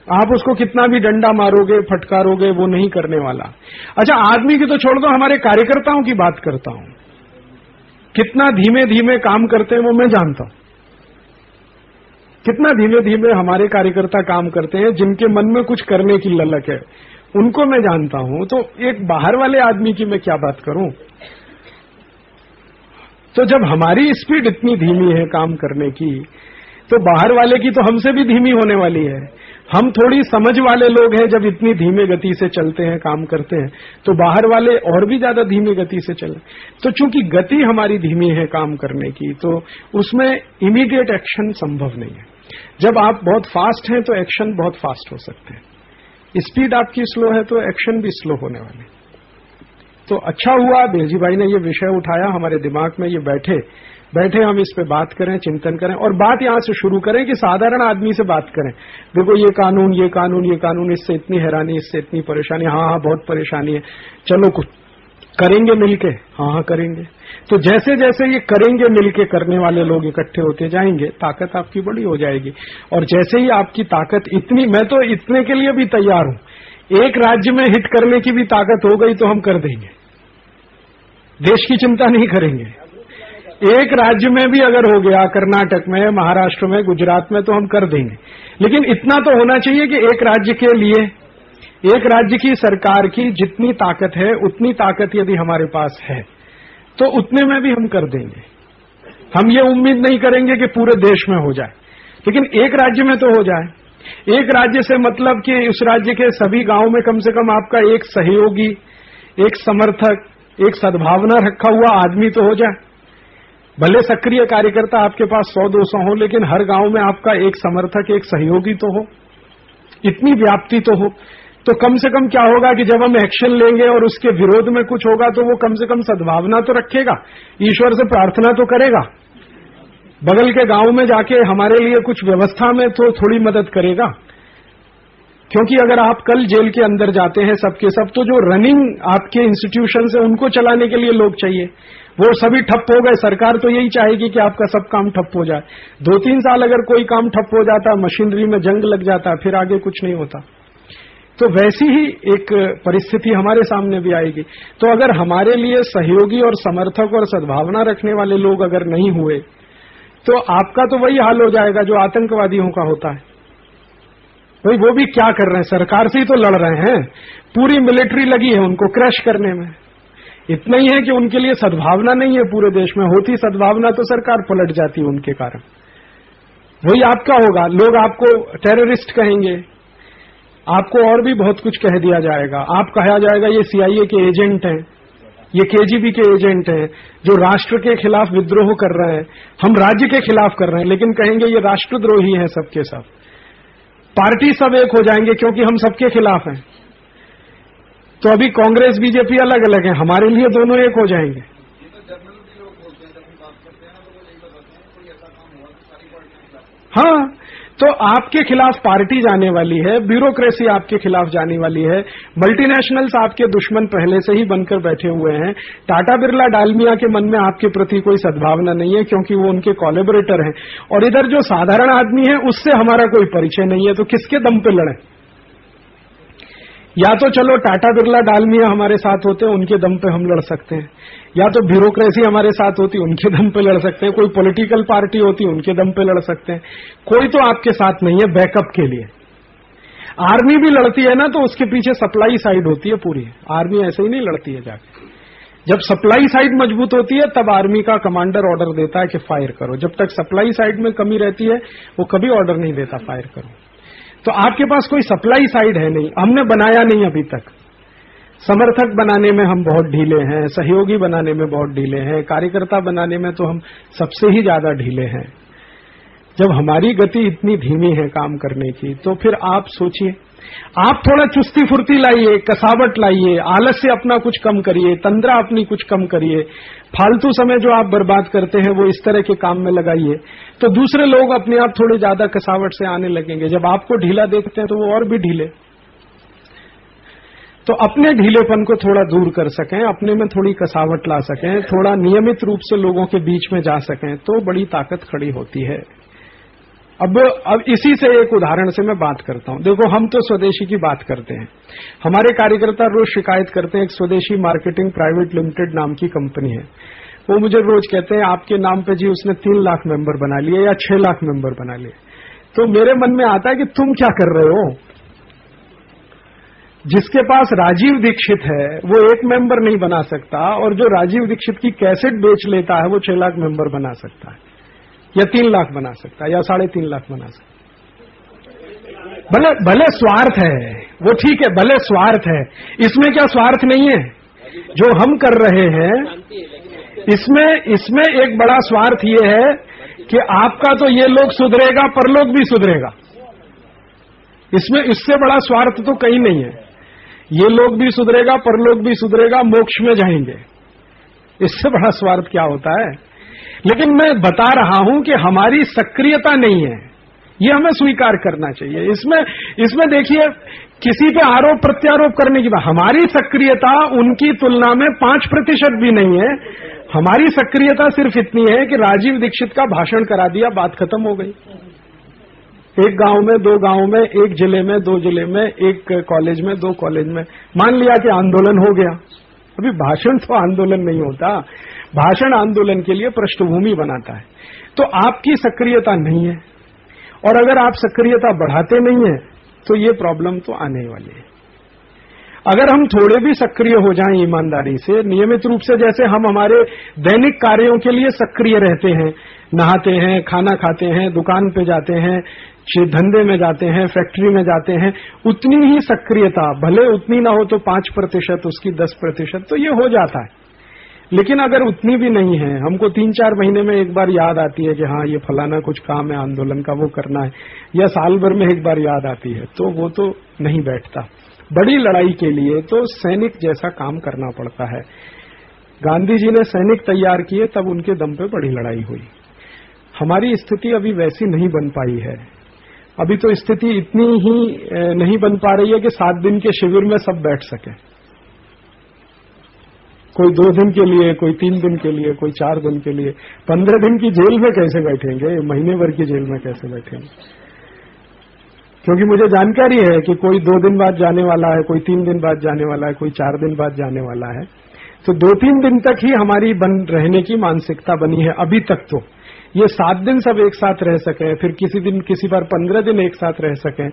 आप उसको कितना भी डंडा मारोगे, फटकारोगे, वो नहीं करने वाला। अच्छा आदमी की तो छोड़ दो, हमारे कार्यकर्ताओं की बात करता हूँ। कितना धीमे धीमे काम करते हैं वो मैं जानता हूँ। कितना धीमे धीमे हमारे कार्यकर्ता काम करते हैं, जिनके मन में कुछ करने की ललक है, उनको मैं जानता हूँ। तो एक बाहर वाले आदमी की मैं क्या बात करूँ? तो जब हमारी स्पीड इतनी धीमी है काम करने की तो बाहर वाले की तो हमसे भी धीमी होने वाली है। हम थोड़ी समझ वाले लोग हैं, जब इतनी धीमे गति से चलते हैं, काम करते हैं तो बाहर वाले और भी ज़्यादा धीमी गति से चले। तो चूँकि गति हमारी धीमी है काम करने की तो उसमें इमीडिएट एक्शन संभव नहीं है। जब आप बहुत फास्ट हैं तो एक्शन बहुत फास्ट हो सकते हैं। स्पीड आपकी स्लो है तो एक्शन भी स्लो होने वाले। तो अच्छा हुआ बेलजी भाई ने ये विषय उठाया, हमारे दिमाग में ये बैठे। बैठे हम इस पे बात करें, चिंतन करें, और बात यहाँ से शुरू करें कि साधारण आदमी से बात करें। देखो, ये कानून ये कानून ये कानून, इससे इतनी हैरानी, इससे इतनी परेशानी हाँ हाँ बहुत परेशानी है। चलो कुछ करेंगे मिलके? हाँ हाँ करेंगे। तो जैसे जैसे ये करेंगे, मिलके करने वाले लोग इकट्ठे होते जाएँगे, ताकत आपकी बड़ी हो जाएगी। और जैसे ही आपकी ताकत इतनी, मैं तो इतने के लिए भी तैयार हूँ। एक राज्य में हिट करने की भी ताकत हो गई तो हम कर देंगे। देश की चिंता नहीं करेंगे। एक राज्य में भी अगर हो गया, कर्नाटक में, महाराष्ट्र में, गुजरात में तो हम कर देंगे। लेकिन इतना तो होना चाहिए कि एक राज्य के लिए, एक राज्य की सरकार की जितनी ताकत है, उतनी ताकत यदि हमारे पास है तो उतने में भी हम कर देंगे। हम ये उम्मीद नहीं करेंगे कि पूरे देश में हो जाए। लेकिन एक राज्य में तो हो जाए। एक राज्य से मतलब कि उस राज्य के सभी गाँव में कम से कम आपका एक सहयोगी, एक समर्थक, एक सद्भावना रखा हुआ आदमी तो हो जाए। भले सक्रिय कार्यकर्ता आपके पास सौ, दो सौ हो, लेकिन हर गाँव में आपका एक समर्थक, एक सहयोगी तो हो। इतनी व्याप्ति तो हो। तो कम से कम क्या होगा कि जब हम एक्शन लेंगे और उसके विरोध में कुछ होगा तो वो कम से कम सद्भावना तो रखेगा, ईश्वर से प्रार्थना तो करेगा। बगल के गाँव में जाके हमारे लिए कुछ व्यवस्था में तो थोड़ी मदद करेगा। क्योंकि अगर आप कल जेल के अंदर जाते हैं सबके सब तो जो रनिंग आपके इंस्टीट्यूशन है, उनको चलाने के लिए लोग चाहिए। वो सभी ठप हो गए, सरकार तो यही चाहेगी कि आपका सब काम ठप हो जाए। दो तीन साल अगर कोई काम ठप हो जाता, मशीनरी में जंग लग जाता, फिर आगे कुछ नहीं होता। तो वैसी ही एक परिस्थिति हमारे सामने भी आएगी। तो अगर हमारे लिए सहयोगी और समर्थक और सद्भावना रखने वाले लोग अगर नहीं हुए तो आपका तो वही हाल हो जाएगा जो आतंकवादियों का होता है। भाई, वो भी क्या कर रहे हैं? सरकार से ही तो लड़ रहे हैं। पूरी मिलिट्री लगी है उनको क्रैश करने में। इतना ही है कि उनके लिए सद्भावना नहीं है पूरे देश में। होती सद्भावना तो सरकार पलट जाती है उनके कारण। वही आपका होगा। लोग आपको टेररिस्ट कहेंगे। आपको और भी बहुत कुछ कह दिया जाएगा। आप कहा जाएगा, ये सीआईए के एजेंट हैं, ये केजीबी के एजेंट हैं, जो राष्ट्र के खिलाफ विद्रोह कर रहे हैं। हम राज्य के खिलाफ कर रहे हैं, लेकिन कहेंगे ये राष्ट्रद्रोही हैं सबके सब। पार्टी सब एक हो जाएँगे क्योंकि हम सबके खिलाफ हैं। तो अभी कांग्रेस बीजेपी अलग अलग है, हमारे लिए दोनों एक हो जाएँगे। हाँ। तो आपके खिलाफ पार्टी जाने वाली है, ब्यूरोक्रेसी आपके खिलाफ जाने वाली है मल्टीनेशनल्स आपके दुश्मन पहले से ही बनकर बैठे हुए हैं, टाटा बिरला डालमिया के मन में आपके प्रति कोई सद्भावना नहीं है क्योंकि वो उनके कोलेबोरेटर हैं। और इधर जो साधारण आदमी है, उससे हमारा कोई परिचय नहीं है तो किसके दम पे लड़े? या तो चलो टाटा बिरला डालमिया हमारे साथ होते हैं उनके दम पे हम लड़ सकते हैं। या तो ब्यूरोक्रेसी हमारे साथ होती, उनके दम पे लड़ सकते हैं। कोई पॉलिटिकल पार्टी होती, उनके दम पे लड़ सकते हैं। कोई तो आपके साथ नहीं है बैकअप के लिए। आर्मी भी लड़ती है ना तो उसके पीछे सप्लाई साइड होती है पूरी। आर्मी ऐसे ही नहीं लड़ती है जाके। जब सप्लाई साइड मज़बूत होती है, तब आर्मी का कमांडर ऑर्डर देता है कि फायर करो। जब तक सप्लाई साइड में कमी रहती है, वो कभी ऑर्डर नहीं देता, फायर करो। तो आपके पास कोई सप्लाई साइड है नहीं, हमने बनाया नहीं अभी तक। समर्थक बनाने में हम बहुत ढीले हैं, सहयोगी बनाने में बहुत ढीले हैं, कार्यकर्ता बनाने में तो हम सबसे ही ज़्यादा ढीले हैं। जब हमारी गति इतनी धीमी है काम करने की तो फिर आप सोचिए। आप थोड़ा चुस्ती फुर्ती लाइए, कसावट लाइए आलस से अपना कुछ कम करिए, तंद्रा अपनी कुछ कम करिए। फालतू समय जो आप बर्बाद करते हैं, वो इस तरह के काम में लगाइए। तो दूसरे लोग अपने आप थोड़े ज़्यादा कसावट से आने लगेंगे। जब आपको ढीला देखते हैं तो वो और भी ढीले। तो अपने ढीलेपन को थोड़ा दूर कर सकें, अपने में थोड़ी कसावट ला सकें, थोड़ा नियमित रूप से लोगों के बीच में जा सकें तो बड़ी ताकत खड़ी होती है। अब अब इसी से एक उदाहरण से मैं बात करता हूँ। देखो, हम तो स्वदेशी की बात करते हैं। हमारे कार्यकर्ता रोज शिकायत करते हैं, एक स्वदेशी मार्केटिंग प्राइवेट लिमिटेड नाम की कंपनी है। वो मुझे रोज कहते हैं, आपके नाम पे जी उसने तीन लाख मेंबर बना लिए या छह लाख मेंबर बना लिए। तो मेरे मन में आता है कि तुम क्या कर रहे हो? जिसके पास राजीव दीक्षित है, वो एक मेंबर नहीं बना सकता, और जो राजीव दीक्षित की कैसेट बेच लेता है, वो छह लाख मेंबर बना सकता है। या तीन लाख बना सकता है या साढ़े तीन लाख बना सकता। भले भले स्वार्थ है, वो ठीक है, भले स्वार्थ है। इसमें क्या स्वार्थ नहीं है? जो हम कर रहे हैं, इसमें इसमें एक बड़ा स्वार्थ ये है कि आपका तो ये लोग सुधरेगा, परलोक भी सुधरेगा। इसमें, इससे बड़ा स्वार्थ तो कहीं नहीं है। ये लोग भी सुधरेगा, परलोक भी सुधरेगा, मोक्ष में जाएँगे। इससे बड़ा स्वार्थ क्या होता है? लेकिन मैं बता रहा हूँ कि हमारी सक्रियता नहीं है। ये हमें स्वीकार करना चाहिए। इसमें इसमें देखिए, किसी पे आरोप प्रत्यारोप करने की बात, हमारी सक्रियता उनकी तुलना में पाँच प्रतिशत भी नहीं है। हमारी सक्रियता सिर्फ़ इतनी है कि राजीव दीक्षित का भाषण करा दिया, बात खत्म हो गई। एक गाँव में, दो गाँव में, एक ज़िले में, दो ज़िले में, एक कॉलेज में, दो कॉलेज में। मान लिया कि आंदोलन हो गया। अभी भाषण तो आंदोलन नहीं होता। भाषण आंदोलन के लिए पृष्ठभूमि बनाता है। तो आपकी सक्रियता नहीं है। और अगर आप सक्रियता बढ़ाते नहीं है तो ये प्रॉब्लम तो आने वाली है। अगर हम थोड़े भी सक्रिय हो जाएँ ईमानदारी से, नियमित रूप से जैसे हम हमारे दैनिक कार्यों के लिए सक्रिय रहते हैं, नहाते हैं, खाना खाते हैं, दुकान पे जाते हैं धंधे में जाते हैं, फैक्ट्री में जाते हैं, उतनी ही सक्रियता, भले उतनी ना हो तो पाँच प्रतिशत, उसकी दस प्रतिशत तो ये हो जाता है। लेकिन अगर उतनी भी नहीं है, हमको तीन चार महीने में एक बार याद आती है कि हाँ ये फलाना कुछ काम है, आंदोलन का वो करना है, या साल भर में एक बार याद आती है तो वो तो नहीं बैठता। बड़ी लड़ाई के लिए तो सैनिक जैसा काम करना पड़ता है। गांधी जी ने सैनिक तैयार किए, तब उनके दम पे बड़ी लड़ाई हुई। हमारी स्थिति अभी वैसी नहीं बन पाई है। अभी तो स्थिति इतनी ही नहीं बन पा रही है कि सात दिन के शिविर में सब बैठ सके। कोई दो दिन के लिए, कोई तीन दिन के लिए, कोई चार दिन के लिए। पंद्रह दिन की जेल में कैसे बैठेंगे? महीने भर की जेल में कैसे बैठेंगे? क्योंकि मुझे जानकारी है कि कोई दो दिन बाद जाने वाला है, कोई तीन दिन बाद जाने वाला है, कोई चार दिन बाद जाने वाला है। तो दो तीन दिन तक ही हमारी बन, रहने की मानसिकता बनी है अभी तक तो। ये सात दिन सब एक साथ रह सके, फिर किसी दिन, किसी बार पंद्रह दिन एक साथ रह सकें।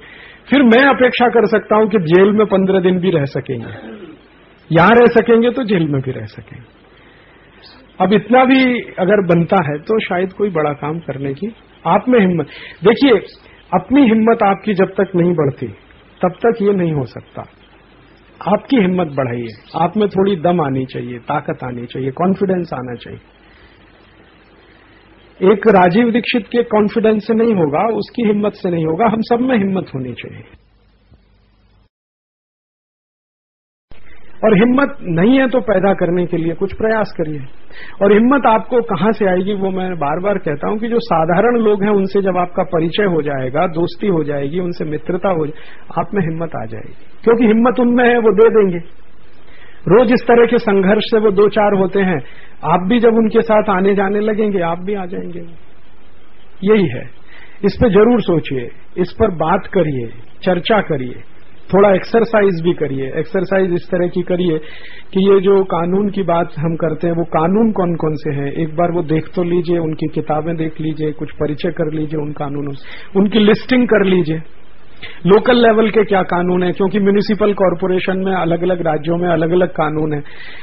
फिर मैं अपेक्षा कर सकता हूँ कि जेल में पंद्रह दिन भी रह सकेंगे। यहाँ रह सकेंगे तो जेल में भी रह सकेंगे। अब इतना भी अगर बनता है तो शायद कोई बड़ा काम करने की आप में हिम्मत। देखिए, अपनी हिम्मत आपकी जब तक नहीं बढ़ती, तब तक ये नहीं हो सकता। आपकी हिम्मत बढ़ाइए। आप में थोड़ी दम आनी चाहिए, ताकत आनी चाहिए कॉन्फिडेंस आना चाहिए। एक राजीव दीक्षित के कॉन्फिडेंस से नहीं होगा, उसकी हिम्मत से नहीं होगा, हम सब में हिम्मत होनी चाहिए। और हिम्मत नहीं है तो पैदा करने के लिए कुछ प्रयास करिए। और हिम्मत आपको कहाँ से आएगी वो मैं बार बार कहता हूँ कि जो साधारण लोग हैं, उनसे जब आपका परिचय हो जाएगा, दोस्ती हो जाएगी, उनसे मित्रता हो जाएगी आप में हिम्मत आ जाएगी। क्योंकि हिम्मत उनमें है, वो दे देंगे। रोज इस तरह के संघर्ष से वो दो चार होते हैं। आप भी जब उनके साथ आने जाने लगेंगे, आप भी आ जाएँगे। यही है। इस पर ज़रूर सोचिए। इस पर बात करिए। चर्चा करिए। थोड़ा एक्सरसाइज भी करिए। एक्सरसाइज इस तरह की करिए कि ये जो कानून की बात हम करते हैं, वो कानून कौन कौन से हैं? एक बार वो देख तो लीजिए, उनकी किताबें देख लीजिए, कुछ परिचय कर लीजिए उन कानूनों से। उनकी लिस्टिंग कर लीजिए। लोकल लेवल के क्या कानून है? क्योंकि म्यूनिसिपल कॉरपोरेशन में अलग अलग राज्यों में अलग अलग कानून है।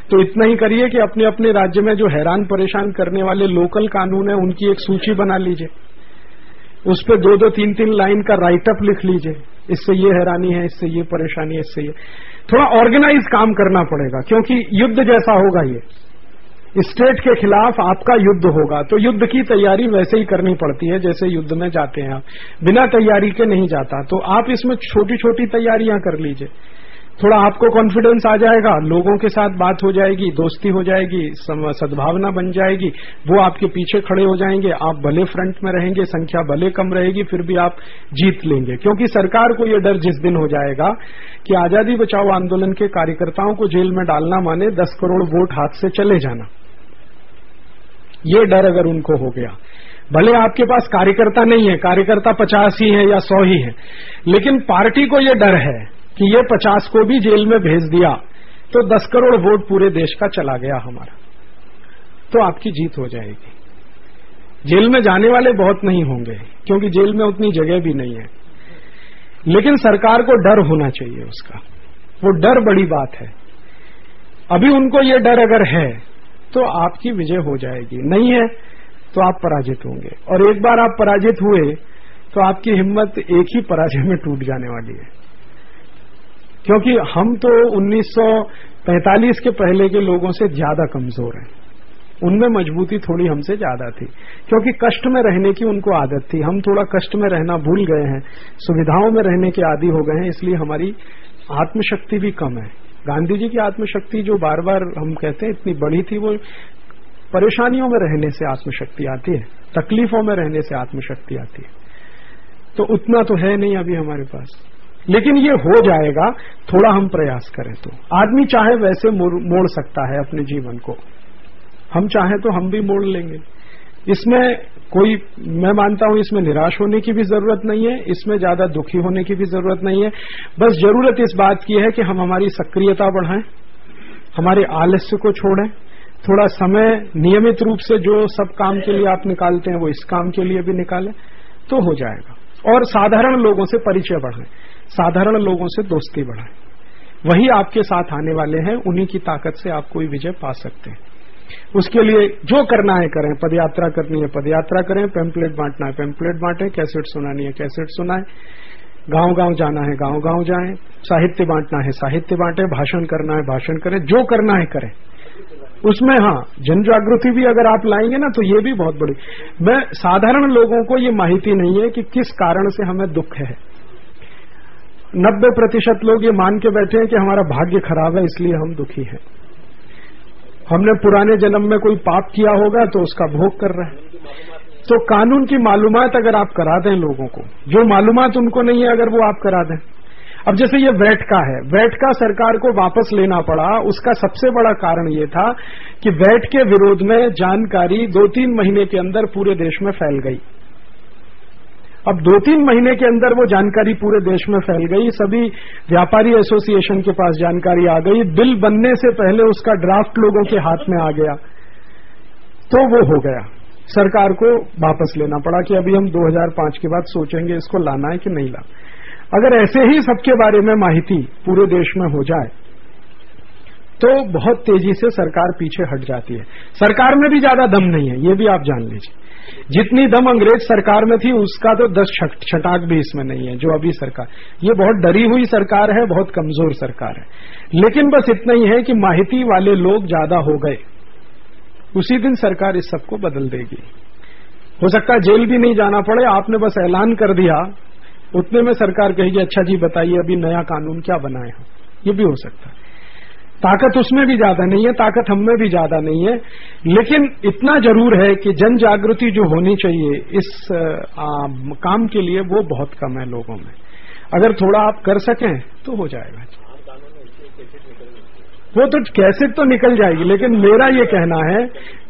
तो इतना ही करिए कि अपने अपने राज्य में जो हैरान परेशान करने वाले लोकल कानून है, उनकी एक सूची बना लीजिए। उस पर दो दो तीन तीन लाइन का राइटअप लिख लीजिए। इससे ये हैरानी है, इससे ये परेशानी है, इससे ये। थोड़ा ऑर्गेनाइज काम करना पड़ेगा, क्योंकि युद्ध जैसा होगा ये। स्टेट के खिलाफ आपका युद्ध होगा तो युद्ध की तैयारी वैसे ही करनी पड़ती है, जैसे युद्ध में जाते हैं आप। बिना तैयारी के नहीं जाता तो आप इसमें छोटी छोटी तैयारियाँ कर लीजिए। थोड़ा आपको कॉन्फिडेंस आ जाएगा, लोगों के साथ बात हो जाएगी, दोस्ती हो जाएगी सद्भावना बन जाएगी, वो आपके पीछे खड़े हो जाएँगे, आप भले फ्रंट में रहेंगे, संख्या भले कम रहेगी, फिर भी आप जीत लेंगे। क्योंकि सरकार को ये डर जिस दिन हो जाएगा कि आज़ादी बचाओ आंदोलन के कार्यकर्ताओं को जेल में डालना माने दस करोड़ वोट हाथ से चले जाना। ये डर अगर उनको हो गया, भले आपके पास कार्यकर्ता नहीं है, कार्यकर्ता पचास ही है या सौ ही है, लेकिन पार्टी को यह डर है कि ये पचास को भी जेल में भेज दिया तो दस करोड़ वोट पूरे देश का चला गया हमारा। तो आपकी जीत हो जाएगी। जेल में जाने वाले बहुत नहीं होंगे, क्योंकि जेल में उतनी जगह भी नहीं है। लेकिन सरकार को डर होना चाहिए उसका। वो डर बड़ी बात है। अभी उनको ये डर अगर है तो आपकी विजय हो जाएगी। नहीं है तो आप पराजित होंगे। और एक बार आप पराजित हुए तो आपकी हिम्मत एक ही पराजय में टूट जाने वाली है। क्योंकि हम तो 1945 के पहले के लोगों से ज़्यादा कमज़ोर हैं। उनमें मजबूती थोड़ी हमसे ज़्यादा थी। क्योंकि कष्ट में रहने की उनको आदत थी। हम थोड़ा कष्ट में रहना भूल गए हैं। सुविधाओं में रहने के आदि हो गए हैं, इसलिए हमारी आत्मशक्ति भी कम है। गांधी जी की आत्मशक्ति जो बार बार हम कहते हैं, इतनी बड़ी थी, वो परेशानियों में रहने से आत्मशक्ति आती है। तकलीफों में रहने से आत्मशक्ति आती है। तो उतना तो है नहीं अभी हमारे पास। लेकिन ये हो जाएगा, थोड़ा हम प्रयास करें तो। आदमी चाहे वैसे मोड़ सकता है अपने जीवन को। हम चाहें तो हम भी मोड़ लेंगे। इसमें कोई, मैं मानता हूँ इसमें निराश होने की भी ज़रूरत नहीं है, इसमें ज़्यादा दुखी होने की भी ज़रूरत नहीं है। बस ज़रूरत इस बात की है कि हम हमारी सक्रियता बढ़ाएँ, हमारे आलस्य को छोड़ें। थोड़ा समय नियमित रूप से जो सब काम के लिए आप निकालते हैं, वो इस काम के लिए भी निकालें तो हो जाएगा। और साधारण लोगों से परिचय बढ़ाएँ। साधारण लोगों से दोस्ती बढ़ाएँ। वही आपके साथ आने वाले हैं, उन्हीं की ताकत से आप कोई विजय पा सकते हैं। उसके लिए जो करना है करें, पदयात्रा करनी है, पदयात्रा करें, पेम्पलेट बांटना है, पेम्पलेट बांटें, कैसेट सुनानी है, कैसेट सुनाएँ। गाँव गाँव जाना है गाँव गाँव जाएँ। साहित्य बांटना है, साहित्य बांटे, भाषण करना है, भाषण करें, जो करना है करें। उसमें हाँ जन जागृति भी अगर आप लाएँगे ना तो ये भी बहुत बड़ी मैं साधारण लोगों को ये माहिती नहीं है कि किस कारण से हमें दुख है। नब्बे प्रतिशत लोग ये मान के बैठे हैं कि हमारा भाग्य खराब है, इसलिए हम दुखी हैं। हमने पुराने जन्म में कोई पाप किया होगा तो उसका भोग कर रहे हैं। तो कानून की मालूमात अगर आप करा दें लोगों को, जो मालूमात उनको नहीं है, अगर वो आप करा दें। अब जैसे ये वैट का है वैट का सरकार को वापस लेना पड़ा। उसका सबसे बड़ा कारण ये था कि वैट के विरोध में जानकारी दो तीन महीने के अंदर पूरे देश में फैल गई। अब दो तीन महीने के अंदर वो जानकारी पूरे देश में फैल गई। सभी व्यापारी एसोसिएशन के पास जानकारी आ गई। बिल बनने से पहले उसका ड्राफ्ट लोगों के हाथ में आ गया। तो वो हो गया। सरकार को वापस लेना पड़ा कि अभी हम 2005 के बाद सोचेंगे इसको लाना है कि नहीं लाना। अगर ऐसे ही सबके बारे में माहिती पूरे देश में हो जाए तो बहुत तेज़ी से सरकार पीछे हट जाती है। सरकार में भी ज़्यादा दम नहीं है, ये भी आप जान लीजिए। जितनी दम अंग्रेज़ सरकार में थी, उसका तो दस छटाक भी इसमें नहीं है, जो अभी सरकार। ये बहुत डरी हुई सरकार है, बहुत कमज़ोर सरकार है। लेकिन बस इतना ही है कि माहिती वाले लोग ज़्यादा हो गए। उसी दिन सरकार इस सबको बदल देगी। हो सकता है जेल भी नहीं जाना पड़े, आपने बस ऐलान कर दिया। उतने में सरकार कहेगी अच्छा जी, बताइए, अभी नया कानून क्या बनाए हम ये भी हो सकता है। ताकत उसमें भी ज़्यादा नहीं है ताकत हम में भी ज़्यादा नहीं है। लेकिन इतना ज़रूर है कि जन जागृति जो होनी चाहिए इस आ, काम के लिए वो बहुत कम है लोगों में। अगर थोड़ा आप कर सकें तो हो जाएगा। वो तो कैसे तो निकल जाएगी लेकिन मेरा ये कहना है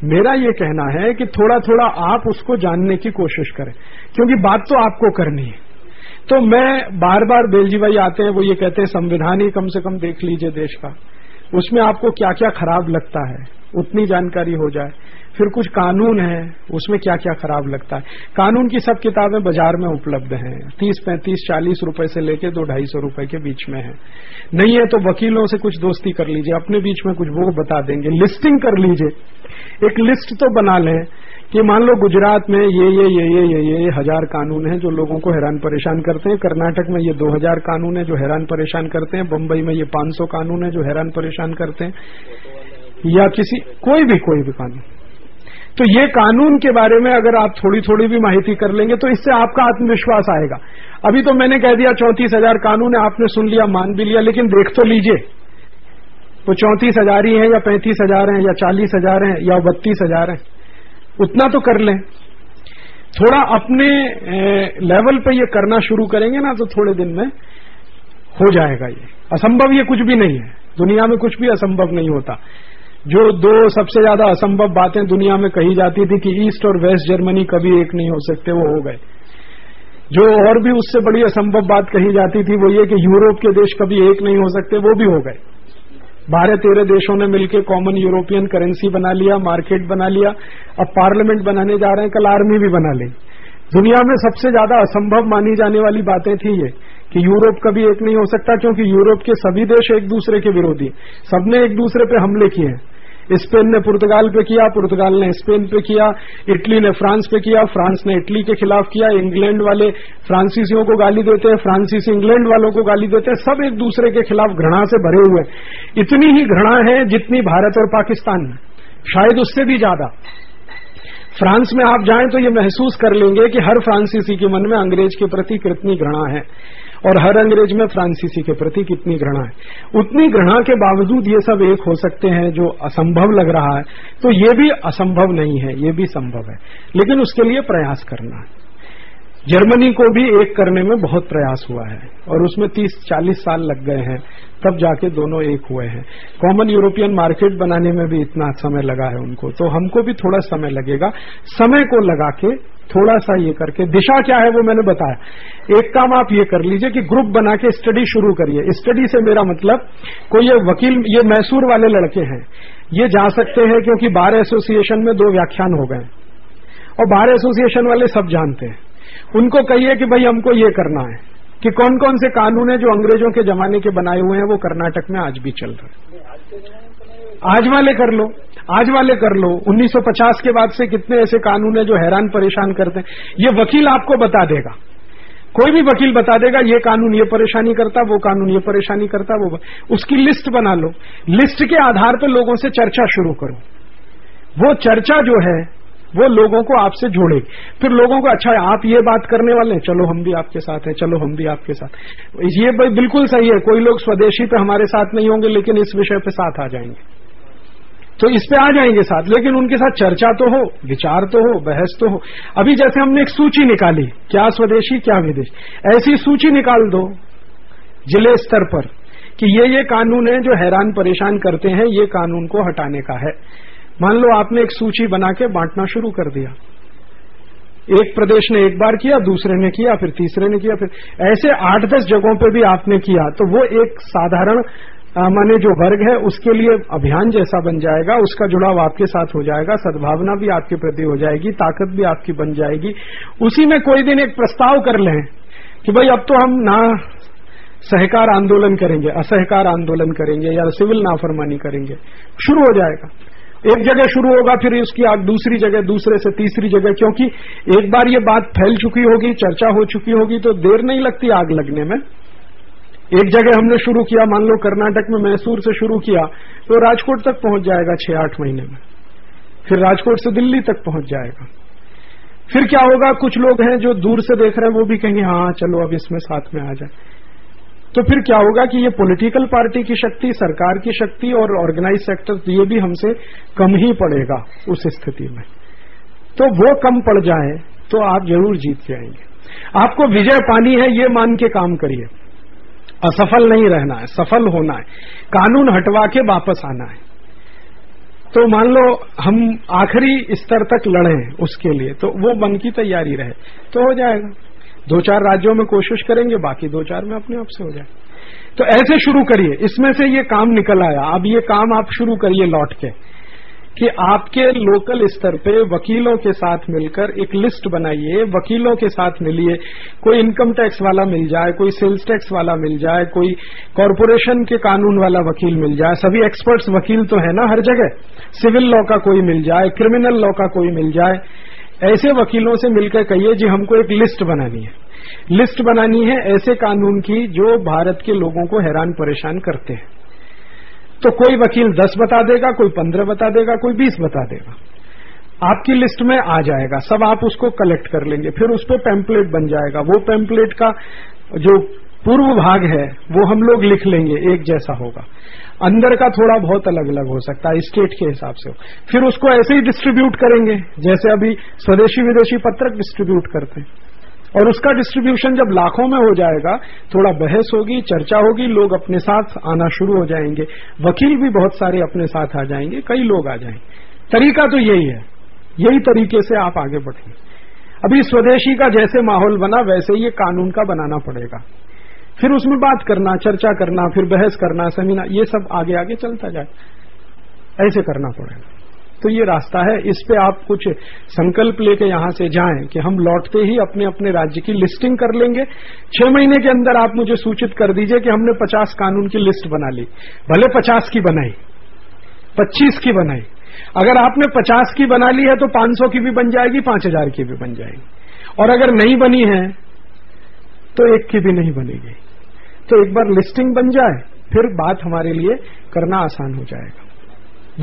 मेरा ये कहना है कि थोड़ा थोड़ा आप उसको जानने की कोशिश करें क्योंकि बात तो आपको करनी है। तो मैं बार बार बेलजी भाई आते हैं वो ये कहते हैं संविधान ही कम से कम देख लीजिए देश का। उसमें आपको क्या क्या खराब लगता है, उतनी जानकारी हो जाए। फिर कुछ कानून है, उसमें क्या क्या खराब लगता है। कानून की सब किताबें बाज़ार में उपलब्ध हैं। तीस पैंतीस, चालीस रुपए से लेके दो ढाई सौ रुपये के बीच में है। नहीं है तो वकीलों से कुछ दोस्ती कर लीजिए, अपने बीच में कुछ वो बता देंगे। लिस्टिंग कर लीजिए। एक लिस्ट तो बना लें कि मान लो गुजरात में ये ये ये ये ये ये हज़ार कानून हैं जो लोगों को हैरान परेशान करते हैं। कर्नाटक में ये दो हज़ार कानून है जो हैरान परेशान करते हैं। बम्बई में ये पाँच सौ कानून है जो हैरान परेशान करते हैं। या किसी, कोई भी कोई भी कानून। तो ये कानून के बारे में अगर आप थोड़ी थोड़ी भी माहिती कर लेंगे तो इससे आपका आत्मविश्वास आएगा। अभी तो मैंने कह दिया चौंतीस हज़ार कानून है, आपने सुन लिया, मान भी लिया, लेकिन देख तो लीजिए। वो चौंतीस हज़ार ही है या पैंतीस हज़ार है या चालीस हज़ार है या बत्तीस हज़ार है। उतना तो कर लें। थोड़ा अपने लेवल पे ये करना शुरू करेंगे ना तो थोड़े दिन में हो जाएगा ये। असंभव ये कुछ भी नहीं है। दुनिया में कुछ भी असंभव नहीं होता। जो दो सबसे ज़्यादा असंभव बातें दुनिया में कही जाती थी कि ईस्ट और वेस्ट जर्मनी कभी एक नहीं हो सकते, वो हो गए। जो और भी उससे बड़ी असंभव बात कही जाती थी वो ये कि यूरोप के देश कभी एक नहीं हो सकते, वो भी हो गए। बारह तेरह देशों ने मिलकर कॉमन यूरोपियन करेंसी बना लिया मार्केट बना लिया। अब पार्लियामेंट बनाने जा रहे हैं, कल आर्मी भी बना ली दुनिया में सबसे ज़्यादा असंभव मानी जाने वाली बातें थी ये, कि यूरोप कभी एक नहीं हो सकता, क्योंकि यूरोप के सभी देश एक दूसरे के विरोधी सबने एक दूसरे पे हमले किए हैं। स्पेन ने पुर्तगाल पे किया, पुर्तगाल ने स्पेन पे किया, इटली ने फ्रांस पे किया, फ्रांस ने इटली के खिलाफ किया, इंग्लैंड वाले फ्रांसीसियों को गाली देते हैं, फ्रांसीसी इंग्लैंड वालों को गाली देते हैं, सब एक दूसरे के खिलाफ घृणा से भरे हुए इतनी ही घृणा है जितनी भारत और पाकिस्तान में, शायद उससे भी ज़्यादा। फ्रांस में आप जाएँ तो ये महसूस कर लेंगे कि हर फ्रांसीसी के मन में अंग्रेज़ के प्रति कितनी घृणा है। और हर अंग्रेज़ में फ्रांसीसी के प्रति कितनी घृणा है। उतनी घृणा के बावजूद ये सब एक हो सकते हैं जो असंभव लग रहा है। तो ये भी असंभव नहीं है, ये भी संभव है। लेकिन उसके लिए प्रयास करना है। जर्मनी को भी एक करने में बहुत प्रयास हुआ है और उसमें 30-40 साल लग गए हैं। तब जाके दोनों एक हुए हैं। कॉमन यूरोपियन मार्केट बनाने में भी इतना समय लगा है उनको। तो हमको भी थोड़ा समय लगेगा। समय को लगा के थोड़ा सा ये करके। दिशा क्या है वो मैंने बताया। एक काम आप ये कर लीजिए कि ग्रुप बना के स्टडी शुरू करिए। स्टडी से मेरा मतलब कोई ये वकील, ये मैसूर वाले लड़के हैं। ये जा सकते हैं क्योंकि बार एसोसिएशन में दो व्याख्यान हो गए। और बार एसोसिएशन वाले सब जानते हैं। उनको कहिए कि भाई हमको ये करना है कि कौन कौन से कानून है जो अंग्रेज़ों के जमाने के बनाए हुए हैं, वो कर्नाटक में आज भी चल रहे हैं। आज वाले कर लो, आज वाले कर लो। 1950 के बाद से कितने ऐसे कानून है जो हैरान परेशान करते हैं। ये वकील आपको बता देगा। कोई भी वकील बता देगा, ये कानून ये परेशानी करता, वो कानून ये परेशानी करता, वो उसकी लिस्ट बना लो। लिस्ट के आधार पर लोगों से चर्चा शुरू करो। वो चर्चा जो है वो लोगों को आपसे जोड़ेगी फिर लोगों को अच्छा आप ये बात करने वाले हैं। चलो, हम भी आपके साथ हैं, चलो, हम भी आपके साथ ये बिल्कुल सही है, कोई लोग स्वदेशी पे हमारे साथ नहीं होंगे, लेकिन इस विषय पे साथ आ जाएँगे। तो इस पे आ जाएँगे साथ, लेकिन उनके साथ चर्चा तो हो, विचार तो हो, बहस तो हो। अभी जैसे हमने एक सूची निकाली, क्या स्वदेशी, क्या विदेश। ऐसी सूची निकाल दो, ज़िले स्तर पर, कि ये ये कानून है जो हैरान परेशान करते हैं, ये कानून को हटाने का है। मान लो आपने एक सूची बना के बांटना शुरू कर दिया। एक प्रदेश ने एक बार किया, दूसरे ने किया, फिर तीसरे ने किया, फिर ऐसे आठ दस जगहों पे भी आपने किया तो वो एक साधारण माने जो वर्ग है, उसके लिए अभियान जैसा बन जाएगा, उसका जुड़ाव आपके साथ हो जाएगा, सद्भावना भी आपके प्रति हो जाएगी, ताकत भी आपकी बन जाएगी। उसी में कोई दिन एक प्रस्ताव कर लें कि भाई अब तो हम ना सहकार आंदोलन करेंगे, असहकार आंदोलन करेंगे या सिविल नाफरमानी करेंगे। शुरू हो जाएगा। एक जगह शुरू होगा, फिर उसकी आग दूसरी जगह, दूसरे से तीसरी जगह, क्योंकि एक बार ये बात फैल चुकी होगी, चर्चा हो चुकी होगी तो देर नहीं लगती आग लगने में। एक जगह हमने शुरू किया, मान लो कर्नाटक में मैसूर से शुरू किया तो राजकोट तक पहुँच जाएगा छह आठ महीने में। फिर राजकोट से दिल्ली तक पहुँच जाएगा। फिर क्या होगा, कुछ लोग हैं जो दूर से देख रहे हैं, वो भी कहेंगे हाँ चलो, अब इसमें साथ में आ जाए। तो फिर क्या होगा कि ये पॉलिटिकल पार्टी की शक्ति, सरकार की शक्ति और ऑर्गेनाइज सेक्टर ये भी हमसे कम ही पड़ेगा उस स्थिति में। तो वो कम पड़ जाए तो आप ज़रूर जीत जाएँगे आपको विजय पानी है, ये मान के काम करिए। असफल नहीं रहना है, सफल होना है। कानून हटवा के वापस आना है। तो मान लो, हम आखिरी स्तर तक लड़े उसके लिए तो वो मन की तैयारी रहे तो हो जाएगा। दो चार राज्यों में कोशिश करेंगे, बाकी दो चार में अपने आप से हो जाए। तो ऐसे शुरू करिए। इसमें से ये काम निकल आया। अब ये काम आप शुरू करिए लौट के कि आपके लोकल स्तर पे वकीलों के साथ मिलकर एक लिस्ट बनाइए। वकीलों के साथ मिलिए। कोई इनकम टैक्स वाला मिल जाए, कोई सेल्स टैक्स वाला मिल जाए, कोई कॉरपोरेशन के कानून वाला वकील मिल जाए। सभी एक्सपर्ट्स वकील तो है ना हर जगह। सिविल लॉ का कोई मिल जाए, क्रिमिनल लॉ का कोई मिल जाए। ऐसे वकीलों से मिलकर कहिए जी, हमको एक लिस्ट बनानी है। लिस्ट बनानी है ऐसे कानून की जो भारत के लोगों को हैरान परेशान करते हैं। तो कोई वकील दस बता देगा, कोई पंद्रह बता देगा, कोई बीस बता देगा। आपकी लिस्ट में आ जाएगा, सब आप उसको कलेक्ट कर लेंगे, फिर उस पर पैम्पलेट बन जाएगा। वो पैम्पलेट का जो पूर्व भाग है, वो हम लोग लिख लेंगे, एक जैसा होगा। अंदर का थोड़ा बहुत अलग अलग हो सकता है, स्टेट के हिसाब से फिर उसको ऐसे ही डिस्ट्रीब्यूट करेंगे, जैसे अभी स्वदेशी विदेशी पत्रक डिस्ट्रीब्यूट करते हैं। और उसका डिस्ट्रीब्यूशन जब लाखों में हो जाएगा, थोड़ा बहस होगी, चर्चा होगी, लोग अपने साथ आना शुरू हो जाएँगे। वकील भी बहुत सारे अपने साथ आ जाएँगे, कई लोग आ जाएँगे। तरीका तो यही है। यही तरीके से आप आगे बढ़ेंगे। अभी स्वदेशी का जैसे माहौल बना, वैसे ही ये कानून का बनाना पड़ेगा। फिर उसमें बात करना, चर्चा करना, फिर बहस करना सेमिनार ये सब आगे आगे चलता जाए। ऐसे करना पड़ेगा। तो ये रास्ता है। इस पे आप कुछ संकल्प लेके यहाँ से जाएँ कि हम लौटते ही अपने अपने राज्य की लिस्टिंग कर लेंगे। छह महीने के अंदर आप मुझे सूचित कर दीजिए कि हमने पचास कानून की लिस्ट बना ली। भले पचास की बनाई, पच्चीस की बनाई। अगर आपने पचास की बना ली है तो पाँच सौ की भी बन जाएगी, पाँच हज़ार की भी बन जाएगी। और अगर नहीं बनी है तो एक की भी नहीं बनेगी। तो एक बार लिस्टिंग बन जाए, फिर बात हमारे लिए करना आसान हो जाएगा।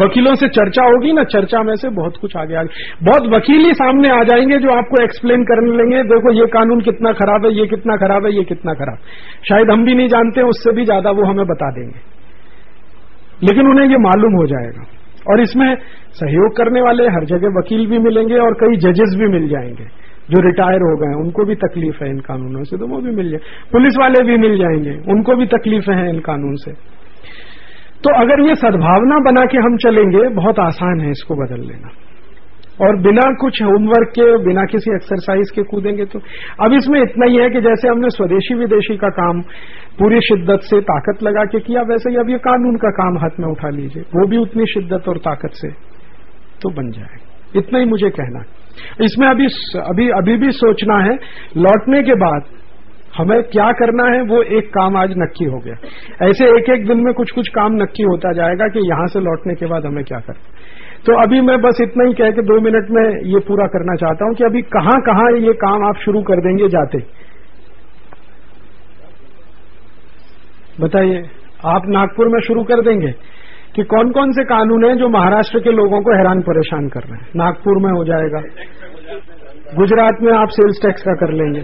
वकीलों से चर्चा होगी ना, चर्चा में से बहुत कुछ आगे आगे। बहुत वकील ही सामने आ जाएँगे जो आपको एक्सप्लेन करने लेंगे, देखो ये कानून कितना खराब है, ये कितना खराब है, ये कितना खराब। शायद हम भी नहीं जानते, उससे भी ज़्यादा वो हमें बता देंगे। लेकिन उन्हें ये मालूम हो जाएगा। और इसमें सहयोग करने वाले हर जगह वकील भी मिलेंगे और कई जजेस भी मिल जाएँगे। जो रिटायर हो गए उनको भी तकलीफ़ है इन कानूनों से तो वो भी मिल जाए। पुलिस वाले भी मिल जाएँगे, उनको भी तकलीफ़ है इन कानून से। तो अगर ये सद्भावना बना के हम चलेंगे, बहुत आसान है इसको बदल लेना। और बिना कुछ होमवर्क के, बिना किसी एक्सरसाइज के कूदेंगे तो। अब इसमें इतना ही है कि जैसे हमने स्वदेशी विदेशी का काम पूरी शिद्दत से ताकत लगा के किया, वैसे ही अब ये कानून का काम हाथ में उठा लीजिए। वो भी उतनी शिद्दत और ताकत से तो बन जाए। इतना ही मुझे कहना है। इसमें अभी अभी अभी भी सोचना है, लौटने के बाद हमें क्या करना है, वो एक काम आज नक्की हो गया। ऐसे एक एक दिन में कुछ कुछ काम नक्की होता जाएगा कि यहाँ से लौटने के बाद हमें क्या करना तो अभी मैं बस इतना ही कह के दो मिनट में ये पूरा करना चाहता हूँ कि अभी कहाँ कहाँ ये काम आप शुरू कर देंगे जाते। बताइए, आप नागपुर में शुरू कर देंगे? कि कौन कौन से कानून हैं जो महाराष्ट्र के लोगों को हैरान परेशान कर रहे हैं? नागपुर में हो जाएगा। गुजरात में आप सेल्स टैक्स का कर लेंगे।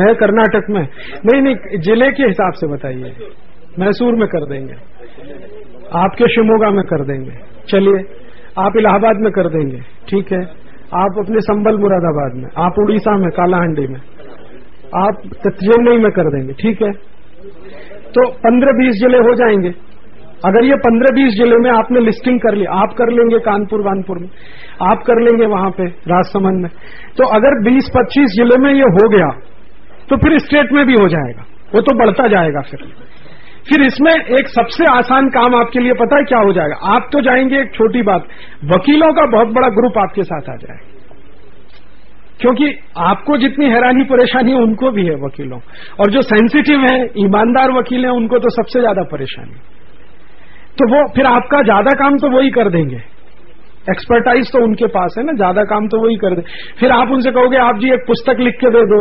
है, कर्नाटक में? नहीं नहीं, ज़िले के हिसाब से बताइए। मैसूर में कर देंगे। आपके शिमोगा में कर देंगे। चलिए, आप इलाहाबाद में कर देंगे। ठीक है? आप अपने संबल मुरादाबाद में, आप उड़ीसा में, कालाहांडी में, आप चेन्नई में कर देंगे। ठीक है? तो पंद्रह बीस ज़िले हो जाएँगे। अगर ये पंद्रह बीस ज़िले में आपने लिस्टिंग कर ली, आप कर लेंगे कानपुर, वानपुर में। आप कर लेंगे वहाँ पे, राजसमंद में। तो अगर बीस पच्चीस ज़िले में ये हो गया तो फिर स्टेट में भी हो जाएगा। वो तो बढ़ता जाएगा फिर। फिर इसमें एक सबसे आसान काम आपके लिए पता है क्या हो जाएगा? आप तो जाएँगे, एक छोटी बात, वकीलों का बहुत बड़ा ग्रुप आपके साथ आ जाएगा क्योंकि आपको जितनी हैरानी परेशानी है, उनको भी है वकीलों। और जो सेंसिटिव है, ईमानदार वकील हैं, उनको तो सबसे ज़्यादा परेशानी। तो वो, फिर आपका ज़्यादा काम तो वही कर देंगे। एक्सपर्टाइज तो उनके पास है ना, ज़्यादा काम तो वही कर दे। फिर आप उनसे कहोगे, आप जी एक पुस्तक लिख के दे दो,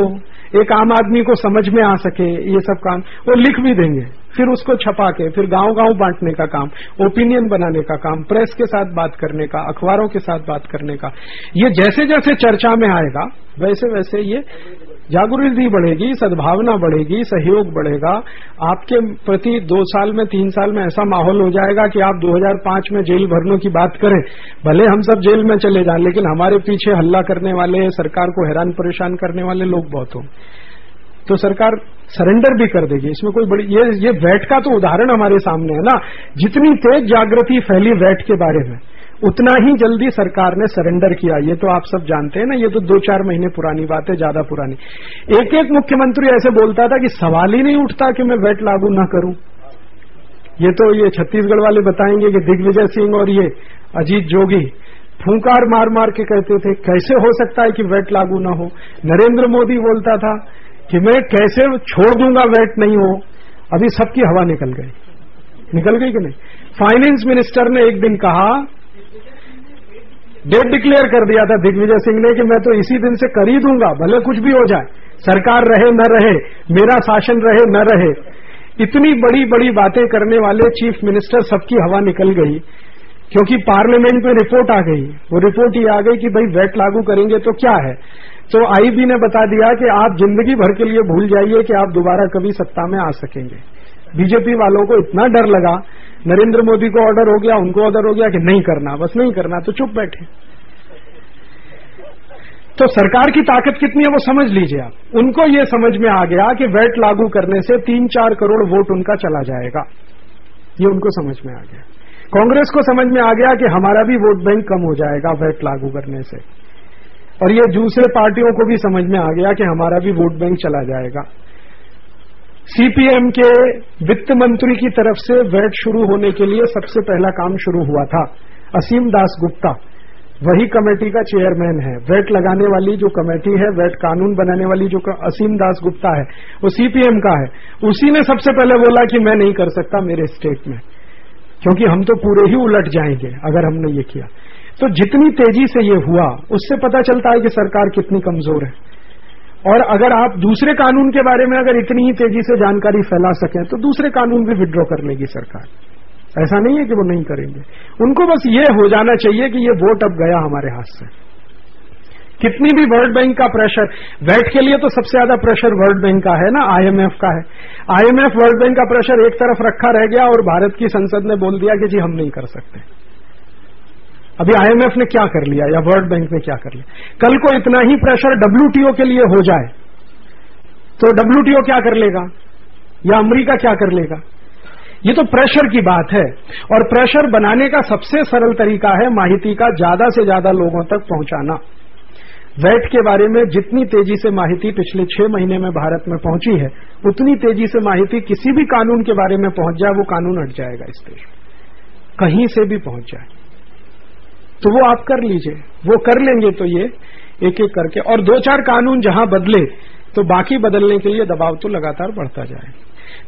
एक आम आदमी को समझ में आ सके ये सब काम। वो लिख भी देंगे, फिर उसको छपा के, फिर गाँव गाँव बांटने का काम ओपिनियन बनाने का काम प्रेस के साथ बात करने का, अखबारों के साथ बात करने का। ये जैसे जैसे चर्चा में आएगा वैसे वैसे ये जागृति बढ़ेगी, सद्भावना बढ़ेगी, सहयोग बढ़ेगा। आपके प्रति दो साल में, तीन साल में ऐसा माहौल हो जाएगा कि आप 2005 में जेल भरने की बात करें। भले हम सब जेल में चले जाएँ, लेकिन हमारे पीछे हल्ला करने वाले, सरकार को हैरान परेशान करने वाले लोग बहुत हों। तो सरकार सरेंडर भी कर देगी। इसमें कोई बड़ी, ये ये वैट का तो उदाहरण हमारे सामने है ना। जितनी तेज जागृति फैली वैट के बारे में उतना ही जल्दी सरकार ने सरेंडर किया। ये तो आप सब जानते हैं ना, ये तो दो चार महीने पुरानी बात है ज़्यादा पुरानी। एक एक मुख्यमंत्री ऐसे बोलता था कि सवाल ही नहीं उठता कि मैं वैट लागू न करूँ। ये तो ये छत्तीसगढ़ वाले बताएँगे कि दिग्विजय सिंह और ये अजीत जोगी फूंकार मार मार के कहते थे, कैसे हो सकता है कि वैट लागू न हो? नरेंद्र मोदी बोलता था कि मैं कैसे छोड़ दूँगा वैट नहीं हो। अभी सबकी हवा निकल गई। निकल गई कि नहीं? फाइनेंस मिनिस्टर ने एक दिन कहा डेट डिक्लेयर कर दिया था दिग्विजय सिंह ने कि मैं तो इसी दिन से कर ही दूँगा, भले कुछ भी हो जाए। सरकार रहे, न रहे, मेरा शासन रहे, न रहे। इतनी बड़ी बड़ी बातें करने वाले चीफ मिनिस्टर सबकी हवा निकल गई, क्योंकि पार्लियामेंट में रिपोर्ट आ गई। वो रिपोर्ट ये आ गई कि भाई वेट लागू करेंगे तो क्या है? तो आईबी ने बता दिया कि आप ज़िंदगी भर के लिए भूल जाइए कि आप दोबारा कभी सत्ता में आ सकेंगे। बीजेपी वालों को इतना डर लगा नरेंद्र मोदी को ऑर्डर हो गया, उनको ऑर्डर हो गया कि नहीं करना, बस नहीं करना तो चुप बैठे। तो सरकार की ताकत कितनी है वो समझ लीजिए आप। उनको ये समझ में आ गया कि वैट लागू करने से तीन चार करोड़ वोट उनका चला जाएगा। ये उनको समझ में आ गया। कांग्रेस को समझ में आ गया कि हमारा भी वोट बैंक कम हो जाएगा वैट लागू करने से। और ये दूसरे पार्टियों को भी समझ में आ गया कि हमारा भी वोट बैंक चला जाएगा। सीपीएम के वित्त मंत्री की तरफ़ से वैट शुरू होने के लिए सबसे पहला काम शुरू हुआ था। असीम दास गुप्ता, वही कमेटी का चेयरमैन है। वैट लगाने वाली जो कमेटी है, वैट कानून बनाने वाली जो असीम दास गुप्ता है, वो सीपीएम का है। उसी ने सबसे पहले बोला कि मैं नहीं कर सकता मेरे स्टेट में, क्योंकि हम तो पूरे ही उलट जाएँगे अगर हमने ये किया। तो जितनी तेज़ी से ये हुआ, उससे पता चलता है कि सरकार कितनी कमज़ोर है। और अगर आप दूसरे कानून के बारे में अगर इतनी ही तेज़ी से जानकारी फैला सकें तो दूसरे कानून भी विड्रॉ कर लेगी सरकार। ऐसा नहीं है कि वो नहीं करेंगे। उनको बस ये हो जाना चाहिए कि ये वोट अब गया हमारे हाथ से। कितनी भी वर्ल्ड बैंक का प्रेशर वैट के लिए तो सबसे ज़्यादा प्रेशर वर्ल्ड बैंक का है ना आईएमएफ का है। आईएमएफ वर्ल्ड बैंक का प्रेशर एक तरफ़ रखा रह गया और भारत की संसद ने बोल दिया कि जी हम नहीं कर सकते। अभी आईएमएफ ने क्या कर लिया या वर्ल्ड बैंक ने क्या कर लिया? कल को इतना ही प्रेशर डब्ल्यूटीओ के लिए हो जाए तो डब्ल्यूटीओ क्या कर लेगा? या अमरीका क्या कर लेगा? ये तो प्रेशर की बात है, और प्रेशर बनाने का सबसे सरल तरीका है माहिती का ज़्यादा से ज़्यादा लोगों तक पहुंचाना। वैट के बारे में जितनी तेज़ी से माहिती पिछले छह महीने में भारत में पहुँची है, उतनी तेज़ी से माहिती किसी भी कानून के बारे में पहुँच जाए, वो कानून हट जाएगा इस देश में। कहीं से भी पहुँच जाए। तो वो आप कर लीजिए। वो कर लेंगे तो ये एक एक करके। और दो चार कानून जहाँ बदले तो बाकी बदलने के लिए दबाव तो लगातार बढ़ता जाए।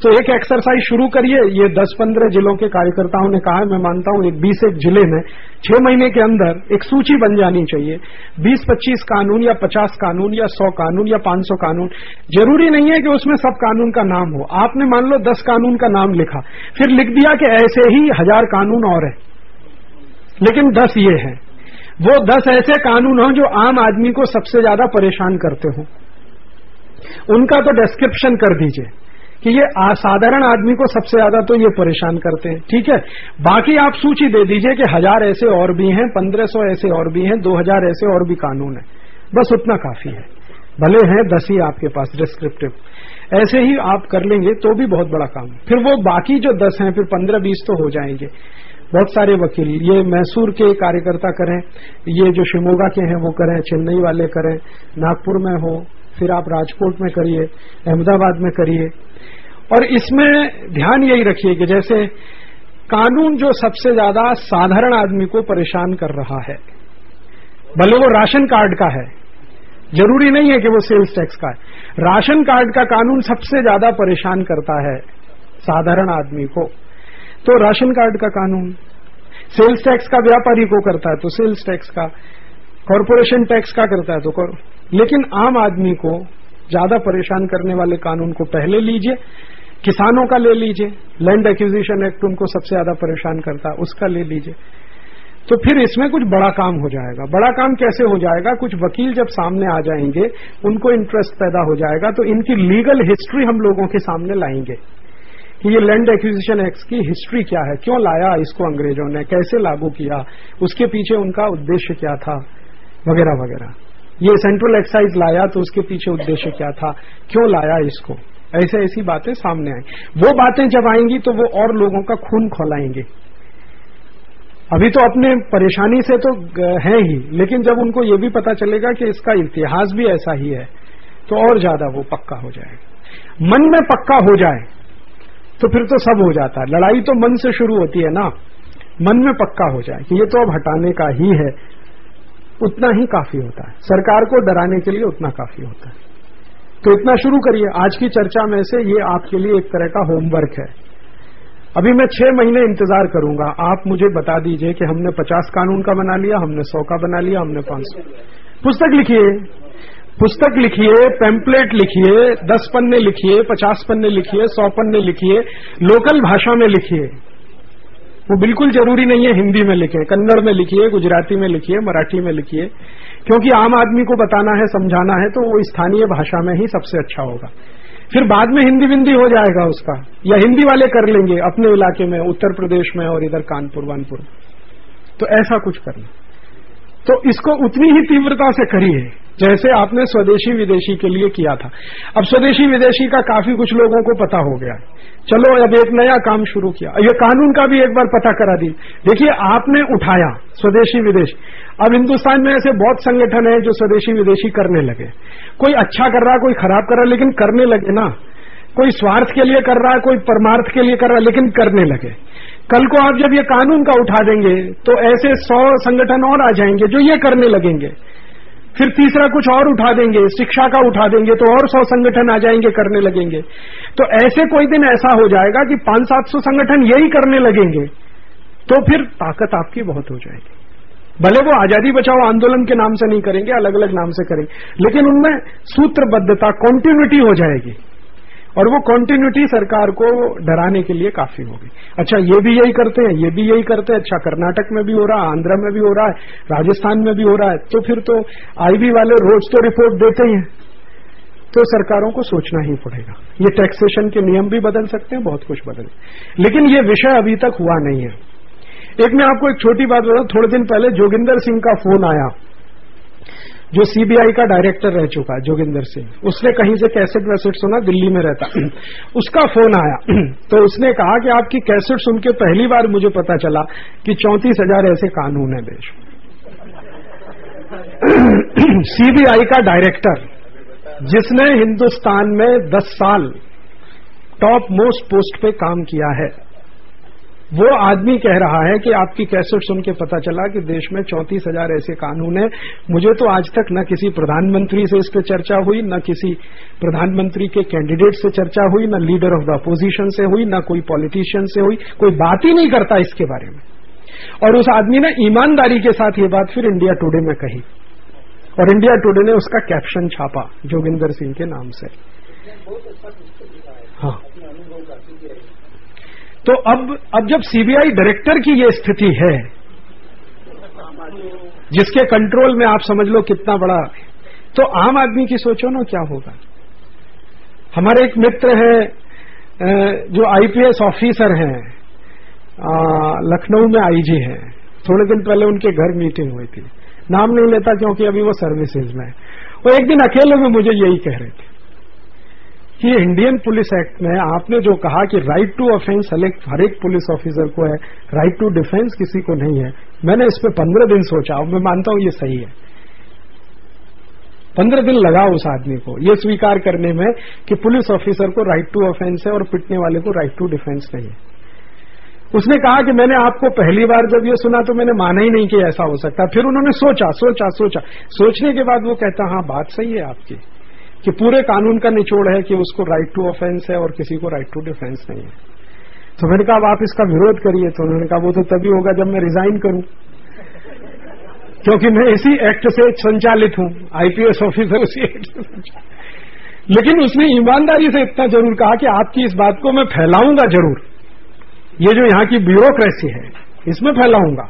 तो एक एक्सरसाइज शुरू करिए। ये 10-15 जिलों के कार्यकर्ताओं ने कहा मैं मानता हूँ, एक 20 एक ज़िले में छह महीने के अंदर एक सूची बन जानी चाहिए। 20-25 कानून या 50 कानून या 100 कानून या 500 कानून। ज़रूरी नहीं है कि उसमें सब कानून का नाम हो। आपने मान लो 10 कानून का नाम लिखा। फिर लिख दिया कि ऐसे ही हज़ार कानून और है। लेकिन दस ये है। वो दस ऐसे कानून हों जो आम आदमी को सबसे ज़्यादा परेशान करते हो। उनका तो डिस्क्रिप्शन कर दीजिए कि ये साधारण आदमी को सबसे ज़्यादा तो ये परेशान करते हैं। ठीक है? बाकी आप सूची दे दीजिए कि हज़ार ऐसे और भी हैं, पंद्रह सौ ऐसे और भी हैं, दो हज़ार ऐसे और भी कानून है। बस उतना काफ़ी है। भले हैं, दस ही आपके पास डिस्क्रिप्टिव ऐसे ही आप कर लेंगे तो भी बहुत बड़ा काम। फिर वो बाकी जो दस हैं, फिर पंद्रह बीस तो हो जाएँगे। बहुत सारे वकील, ये मैसूर के कार्यकर्ता करें, ये जो शिमोगा के हैं वो करें, चेन्नई वाले करें, नागपुर में हो, फिर आप राजकोट में करिए, अहमदाबाद में करिए। और इसमें ध्यान यही रखिए कि जैसे कानून जो सबसे ज़्यादा साधारण आदमी को परेशान कर रहा है, भले वो राशन कार्ड का है, ज़रूरी नहीं है कि वो सेल्स टैक्स का है। राशन कार्ड का कानून सबसे ज़्यादा परेशान करता है साधारण आदमी को। तो राशन कार्ड का कानून। सेल्स टैक्स का व्यापारी को करता है तो सेल्स टैक्स का। कॉरपोरेशन टैक्स का करता है तो लेकिन आम आदमी को ज़्यादा परेशान करने वाले कानून को पहले लीजिए, किसानों का ले लीजिए। लैंड एक्विजिशन एक्ट उनको सबसे ज़्यादा परेशान करता है, उसका ले लीजिए। तो फिर इसमें कुछ बड़ा काम हो जाएगा। बड़ा काम कैसे हो जाएगा? कुछ वकील जब सामने आ जाएँगे, उनको इंटरेस्ट पैदा हो जाएगा तो इनकी लीगल हिस्ट्री हम लोगों के सामने लाएँगे। कि ये लैंड एक्विजिशन एक्ट की हिस्ट्री क्या है? क्यों लाया इसको अंग्रेज़ों ने? कैसे लागू किया? उसके पीछे उनका उद्देश्य क्या था? वगैरह वगैरह। ये सेंट्रल एक्साइज लाया तो उसके पीछे उद्देश्य क्या था? क्यों लाया इसको? ऐसे, ऐसी बातें सामने आई। वो बातें जब आएँगी तो वो और लोगों का खून खोलाएँगे। अभी तो अपने परेशानी से तो है ही, लेकिन जब उनको ये भी पता चलेगा कि इसका इतिहास भी ऐसा ही है तो और ज़्यादा वो पक्का हो जाएगा। मन में पक्का हो जाए तो फिर तो सब हो जाता है। लड़ाई तो मन से शुरू होती है ना। मन में पक्का हो जाए कि ये तो अब हटाने का ही है। उतना ही काफ़ी होता है। सरकार को डराने के लिए उतना काफ़ी होता है। तो इतना शुरू करिए। आज की चर्चा में से ये आपके लिए एक तरह का होमवर्क है। अभी मैं छह महीने इंतज़ार करूँगा। आप मुझे बता दीजिए कि हमने पचास कानून का बना लिया, हमने सौ का बना लिया, हमने पाँच सौ। पुस्तक लिखिए। पुस्तक लिखिए पैम्पलेट लिखिए, दस पन्ने लिखिए, पचास पन्ने लिखिए, सौ पन्ने लिखिए, लोकल भाषा में लिखिए। वो बिल्कुल ज़रूरी नहीं है हिंदी में लिखे, कन्नड़ में लिखिए, गुजराती में लिखिए, मराठी में लिखिए। क्योंकि आम आदमी को बताना है, समझाना है तो वो स्थानीय भाषा में ही सबसे अच्छा होगा। फिर बाद में हिंदी बिंदी हो जाएगा उसका। या हिंदी वाले कर लेंगे, अपने इलाके में, उत्तर प्रदेश में और इधर कानपुर, वानपुर। तो ऐसा कुछ करना। तो इसको उतनी ही तीव्रता से करिए। जैसे आपने स्वदेशी विदेशी के लिए किया था। अब स्वदेशी विदेशी का काफ़ी कुछ लोगों को पता हो गया। चलो, अब एक नया काम शुरू किया। ये कानून का भी एक बार पता करा दी। देखिए, आपने उठाया स्वदेशी विदेश। अब हिंदुस्तान में ऐसे बहुत संगठन है जो स्वदेशी विदेशी करने लगे। कोई अच्छा कर रहा, कोई खराब कर रहा, लेकिन करने लगे ना। कोई स्वार्थ के लिए कर रहा है कोई परमार्थ के लिए कर रहा है लेकिन करने लगे। कल को आप जब ये कानून का उठा देंगे तो ऐसे सौ संगठन और आ जाएँगे जो ये करने लगेंगे। फिर तीसरा कुछ और उठा देंगे, शिक्षा का उठा देंगे तो और सौ संगठन आ जाएँगे, करने लगेंगे। तो ऐसे कोई दिन ऐसा हो जाएगा कि पाँच सात सौ संगठन यही करने लगेंगे तो फिर ताकत आपकी बहुत हो जाएगी। भले वो आज़ादी बचाओ, आंदोलन के नाम से नहीं करेंगे अलग अलग नाम से करेंगे, लेकिन उनमें सूत्रबद्धता कॉन्टिन्यूटी हो जाएगी। और वो कॉन्टिन्यूटी सरकार को डराने के लिए काफ़ी होगी अच्छा ये भी यही करते हैं, ये भी यही करते हैं। अच्छा कर्नाटक में भी हो रहा है आंध्र में भी हो रहा है, राजस्थान में भी हो रहा है तो फिर तो आईबी वाले रोज तो रिपोर्ट देते ही हैं। तो सरकारों को सोचना ही पड़ेगा। ये टैक्सेशन के नियम भी बदल सकते हैं, बहुत कुछ बदल लेकिन ये विषय अभी तक हुआ नहीं है। एक मैं आपको एक छोटी बात बताऊँ, थोड़े दिन पहले जोगिंदर सिंह का फ़ोन आया। जो सीबीआई का डायरेक्टर रह चुका है जोगिंदर सिंह। उसने कहीं से कैसेट वैसेट सुना, दिल्ली में रहता। उसका फ़ोन आया। तो उसने कहा कि आपकी कैसेट सुन के पहली बार मुझे पता चला कि चौंतीस हज़ार ऐसे कानून है देश। सीबीआई का डायरेक्टर जिसने हिंदुस्तान में 10 साल टॉप मोस्ट पोस्ट पे काम किया है वो आदमी कह रहा है कि आपकी कैसेट सुन के पता चला कि देश में चौंतीस हज़ार ऐसे कानून हैं। मुझे तो आज तक न किसी प्रधानमंत्री से इस पर चर्चा हुई, न किसी प्रधानमंत्री के कैंडिडेट से चर्चा हुई, न लीडर ऑफ़ द अपोजिशन से हुई, न कोई पॉलिटिशियन से हुई। कोई बात ही नहीं करता इसके बारे में। और उस आदमी ने ईमानदारी के साथ ये बात फिर इंडिया टुडे में कही। और इंडिया टुडे ने उसका कैप्शन छापा, जोगिंदर सिंह के नाम से। हाँ। तो अब अब जब सीबीआई डायरेक्टर की ये स्थिति है, जिसके कंट्रोल में आप समझ लो कितना बड़ा तो आम आदमी की सोचो ना क्या होगा। हमारे एक मित्र है जो आईपीएस ऑफिसर हैं लखनऊ में आईजी हैं। थोड़े दिन पहले उनके घर मीटिंग हुई थी। नाम नहीं लेता क्योंकि अभी वो सर्विसेज़ में है। वो एक दिन अकेले में मुझे यही कह रहे थे। कि इंडियन पुलिस एक्ट में आपने जो कहा कि राइट टू ऑफेंस हर एक पुलिस ऑफिसर को है राइट टू डिफेंस किसी को नहीं है। मैंने इस पर पंद्रह दिन सोचा मैं मानता हूँ ये सही है। पंद्रह दिन लगा उस आदमी को, ये स्वीकार करने में कि पुलिस ऑफिसर को राइट टू ऑफेंस है और पिटने वाले को राइट टू डिफेंस नहीं है। उसने कहा कि मैंने आपको पहली बार जब ये सुना तो मैंने माना ही नहीं कि ऐसा हो सकता। फिर उन्होंने सोचा सोचा सोचा। सोचने के बाद वो कहता हाँ बात सही है आपकी। कि पूरे कानून का निचोड़ है कि उसको राइट टू ऑफेंस है और किसी को राइट टू डिफेंस नहीं है। तो मैंने कहा आप इसका विरोध करिए। तो उन्होंने कहा, वो तो तभी होगा जब मैं रिजाइन करूँ। क्योंकि मैं इसी एक्ट से संचालित हूँ। आईपीएस ऑफिसर उसी एक्ट से लेकिन उसने ईमानदारी से इतना ज़रूर कहा कि आपकी इस बात को मैं फैलाऊँगा ज़रूर। ये जो यहाँ की ब्यूरोक्रेसी है, इसमें फैलाऊँगा।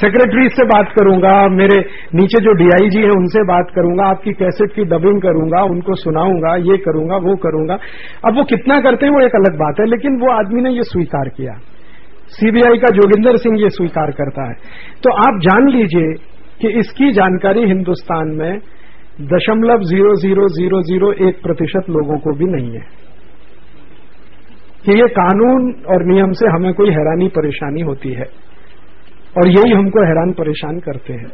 सेक्रेटरी से बात करूँगा, मेरे नीचे जो डीआईजी है उनसे बात करूँगा, आपकी कैसेट की डबिंग करूँगा, उनको सुनाऊँगा, ये करूँगा, वो करूँगा। अब वो कितना करते हैं वो एक अलग बात है, लेकिन वो आदमी ने ये स्वीकार किया। सीबीआई का जोगिंदर सिंह ये स्वीकार करता है। तो आप जान लीजिए कि इसकी जानकारी हिंदुस्तान में दशमलव ज़ीरो ज़ीरो ज़ीरो ज़ीरो एक प्रतिशत लोगों को भी नहीं है। कि ये कानून और नियम से हमें कोई हैरानी परेशानी होती है। और यही हमको हैरान परेशान करते हैं।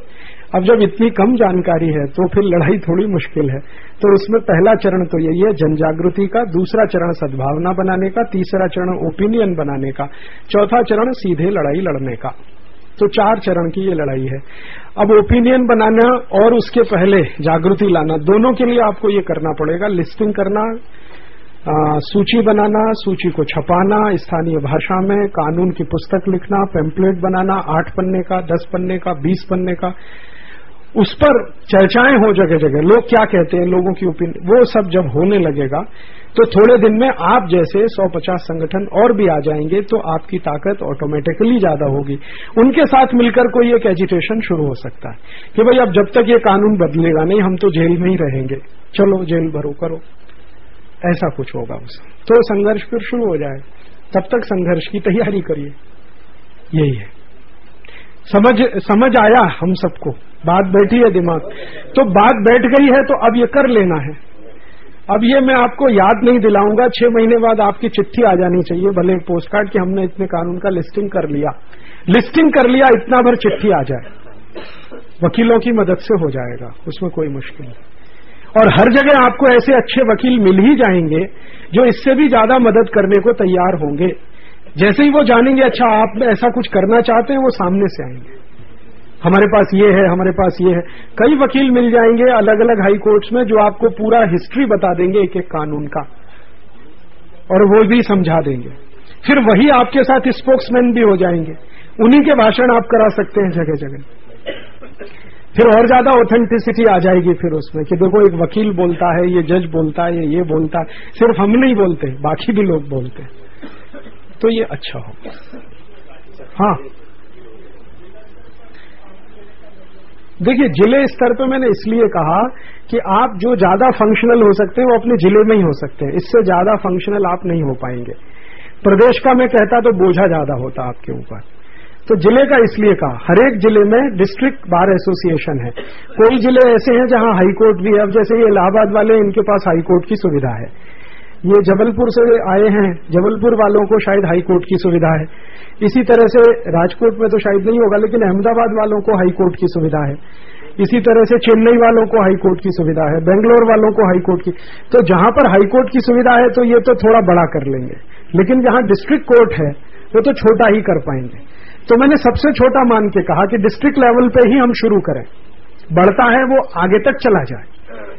अब जब इतनी कम जानकारी है तो फिर लड़ाई थोड़ी मुश्किल है। तो उसमें पहला चरण तो यही है, जनजागृति का, दूसरा चरण सद्भावना बनाने का, तीसरा चरण ओपिनियन बनाने का, चौथा चरण सीधे लड़ाई लड़ने का। तो चार चरण की ये लड़ाई है। अब ओपिनियन बनाना और उसके पहले जागृति लाना, दोनों के लिए आपको ये करना पड़ेगा लिस्टिंग करना सूची बनाना, सूची को छपाना, स्थानीय भाषा में कानून की पुस्तक लिखना पेम्पलेट बनाना, आठ पन्ने का, दस पन्ने का, बीस पन्ने का। उस पर चर्चाएँ हो जगह जगह लोग क्या कहते हैं, लोगों की ओपिनियन वो सब जब होने लगेगा तो थोड़े दिन में आप जैसे 150 संगठन और भी आ जाएँगे तो आपकी ताकत ऑटोमेटिकली ज़्यादा होगी। उनके साथ मिलकर कोई एक एजिटेशन शुरू हो सकता है कि भाई अब जब तक ये कानून बदलेगा नहीं, हम तो जेल में ही रहेंगे। चलो, जेल भरो, करो। ऐसा कुछ होगा उसमें तो संघर्ष फिर शुरू हो जाए। तब तक संघर्ष की तैयारी करिए। यही है। समझ समझ आया हम सबको। बात बैठी है दिमाग। तो बात बैठ गई है तो अब ये कर लेना है। अब ये मैं आपको याद नहीं दिलाऊँगा। छह महीने बाद आपकी चिट्ठी आ जानी चाहिए। भले पोस्ट कार्ड की हमने इतने कानून का लिस्टिंग कर लिया। लिस्टिंग कर लिया, इतना भर चिट्ठी आ जाए। वकीलों की मदद से हो जाएगा। उसमें कोई मुश्किल नहीं। और हर जगह आपको ऐसे अच्छे वकील मिल ही जाएँगे जो इससे भी ज़्यादा मदद करने को तैयार होंगे। जैसे ही वो जानेंगे अच्छा आप ऐसा कुछ करना चाहते हैं, वो सामने से आएँगे। हमारे पास ये है, हमारे पास ये है। कई वकील मिल जाएँगे अलग अलग हाई कोर्ट्स में जो आपको पूरा हिस्ट्री बता देंगे एक एक कानून का। और वो भी समझा देंगे। फिर वही आपके साथ स्पोक्समैन भी हो जाएँगे। उन्हीं के भाषण आप करा सकते हैं जगह जगह फिर और ज़्यादा ऑथेंटिसिटी आ जाएगी फिर उसमें कि देखो एक वकील बोलता है, ये जज बोलता है, ये ये बोलता है। सिर्फ़ हम नहीं बोलते, बाकी भी लोग बोलते हैं। तो ये अच्छा हो हाँ। देखिए, ज़िले स्तर पे मैंने इसलिए कहा कि आप जो ज़्यादा फंक्शनल हो सकते हैं, वो अपने ज़िले में ही हो सकते हैं। इससे ज़्यादा फंक्शनल आप नहीं हो पाएँगे। प्रदेश का मैं कहता तो बोझा ज़्यादा होता आपके ऊपर। तो ज़िले का इसलिए कहा। हर एक ज़िले में डिस्ट्रिक्ट बार एसोसिएशन है। कोई ज़िले ऐसे हैं जहाँ हाईकोर्ट भी है। अब जैसे ये इलाहाबाद वाले, इनके पास हाईकोर्ट की सुविधा है। ये जबलपुर से आए हैं। जबलपुर वालों को शायद हाईकोर्ट की सुविधा है। इसी तरह से राजकोट में तो शायद नहीं होगा, लेकिन अहमदाबाद वालों को हाईकोर्ट की सुविधा है। इसी तरह से चेन्नई वालों को हाई कोर्ट की सुविधा है। बेंगलोर वालों को हाई कोर्ट की तो जहाँ पर हाई कोर्ट की सुविधा है तो ये तो थोड़ा बड़ा कर लेंगे। लेकिन जहाँ डिस्ट्रिक्ट कोर्ट है, वो तो छोटा ही कर पाएँगे। तो मैंने सबसे छोटा मान के कहा कि डिस्ट्रिक्ट लेवल पे ही हम शुरू करें। बढ़ता है वो, आगे तक चला जाए।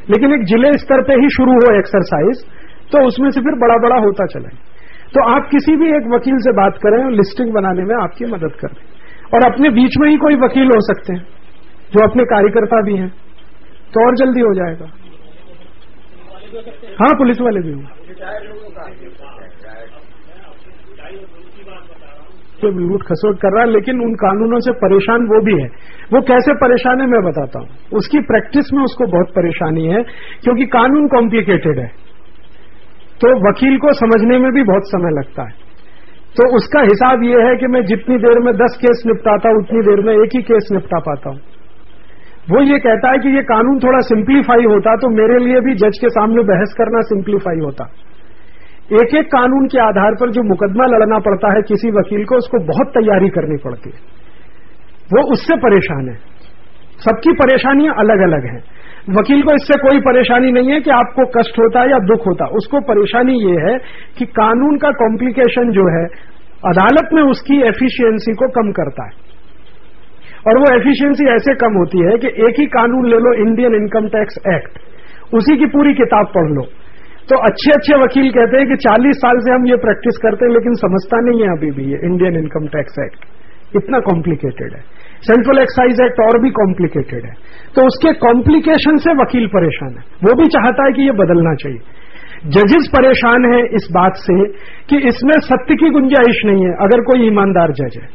लेकिन एक ज़िले स्तर पे ही शुरू हो एक्सरसाइज तो उसमें से फिर बड़ा बड़ा होता चले। तो आप किसी भी एक वकील से बात करें और लिस्टिंग बनाने में आपकी मदद कर। दें और अपने बीच में ही कोई वकील हो सकते हैं, जो अपने कार्यकर्ता भी हैं। तो और जल्दी हो जाएगा। हाँ पुलिस वाले भी होंगे। तो लूट खसोट कर रहा है, लेकिन उन कानूनों से परेशान वो भी है। वो कैसे परेशान है मैं बताता हूँ। उसकी प्रैक्टिस में उसको बहुत परेशानी है, क्योंकि कानून कॉम्प्लिकेटेड है। तो वकील को समझने में भी बहुत समय लगता है। तो उसका हिसाब यह है कि मैं जितनी देर में दस केस निपटाता उतनी देर में एक ही केस निपटा पाता हूँ। वो ये कहता है कि ये कानून थोड़ा सिंप्लीफाई होता तो मेरे लिए भी जज के सामने बहस करना सिंप्लीफाई होता। एक एक कानून के आधार पर जो मुकदमा लड़ना पड़ता है किसी वकील को, उसको बहुत तैयारी करनी पड़ती है। वो उससे परेशान है। सबकी परेशानियाँ अलग अलग हैं। वकील को इससे कोई परेशानी नहीं है कि आपको कष्ट होता है या दुख होता। उसको परेशानी ये है कि कानून का कॉम्प्लिकेशन जो है, अदालत में उसकी एफिशिएंसी को कम करता है। और वो एफिशिएंसी ऐसे कम होती है कि एक ही कानून ले लो इंडियन इनकम टैक्स एक्ट उसी की पूरी किताब पढ़ लो। तो अच्छे अच्छे वकील कहते हैं कि 40 साल से हम ये प्रैक्टिस करते हैं, लेकिन समझता नहीं है अभी भी ये इंडियन इनकम टैक्स एक्ट इतना कॉम्प्लिकेटेड है। सेंट्रल एक्साइज एक्ट और भी कॉम्प्लिकेटेड है। तो उसके कॉम्प्लिकेशन से वकील परेशान है। वो भी चाहता है कि ये बदलना चाहिए। जजेस परेशान है इस बात से कि इसमें सत्य की गुंजाइश नहीं है, अगर कोई ईमानदार जज है।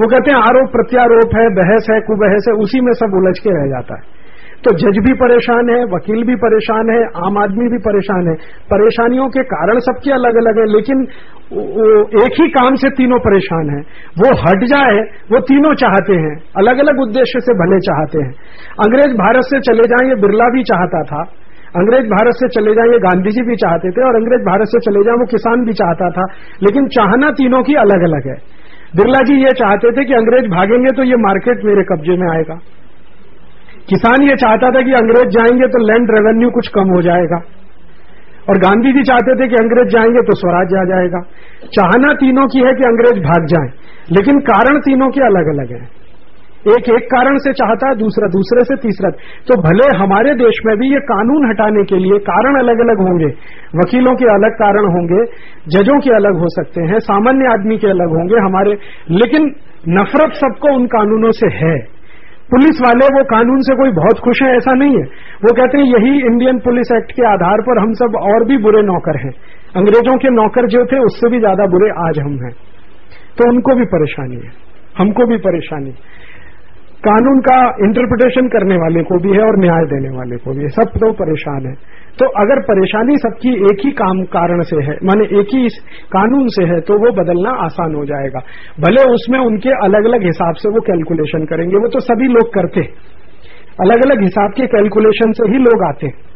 वो कहते हैं, आरोप प्रत्यारोप है, बहस है, कुबहस है, उसी में सब उलझ के रह जाता है। तो जज भी परेशान है, वकील भी परेशान है, आम आदमी भी परेशान है। परेशानियों के कारण सबके अलग अलग है, लेकिन एक ही काम से तीनों परेशान है। वो हट जाए, वो तीनों चाहते हैं अलग अलग उद्देश्य से भले चाहते हैं। अंग्रेज़ भारत से चले जाएँ, ये बिरला भी चाहता था। अंग्रेज़ भारत से चले जाएँ, ये गांधी जी भी चाहते थे, और अंग्रेज़ भारत से चले जाएँ, वो किसान भी चाहता था। लेकिन चाहना तीनों की अलग अलग है। बिरला जी ये चाहते थे कि अंग्रेज़ भागेंगे तो ये मार्केट मेरे कब्जे में आएगा। किसान ये चाहता था कि अंग्रेज़ जाएँगे तो लैंड रेवेन्यू कुछ कम हो जाएगा। और गांधी जी चाहते थे कि अंग्रेज़ जाएँगे तो स्वराज आ जाएगा। चाहना तीनों की है कि अंग्रेज़ भाग जाए, लेकिन कारण तीनों के अलग अलग हैं। एक एक कारण से चाहता है दूसरा दूसरे से तीसरा। तो भले हमारे देश में भी ये कानून हटाने के लिए कारण अलग अलग होंगे, वकीलों के अलग कारण होंगे, जजों के अलग हो सकते हैं, सामान्य आदमी के अलग होंगे हमारे, लेकिन नफरत सबको उन कानूनों से है। पुलिस वाले वो कानून से कोई बहुत खुश है, ऐसा नहीं है। वो कहते हैं, यही इंडियन पुलिस एक्ट के आधार पर हम सब और भी बुरे नौकर हैं। अंग्रेज़ों के नौकर जो थे, उससे भी ज़्यादा बुरे आज हम हैं। तो उनको भी परेशानी है। हमको भी परेशानी कानून का इंटरप्रिटेशन करने वाले को भी है और न्याय देने वाले को भी है। सब तो परेशान है। तो अगर परेशानी सबकी एक ही काम कारण से है, माने एक ही इस कानून से है तो वो बदलना आसान हो जाएगा। भले उसमें उनके अलग अलग हिसाब से वो कैलकुलेशन करेंगे, वो तो सभी लोग करते। अलग अलग हिसाब के कैलकुलेशन से ही लोग आते। हैं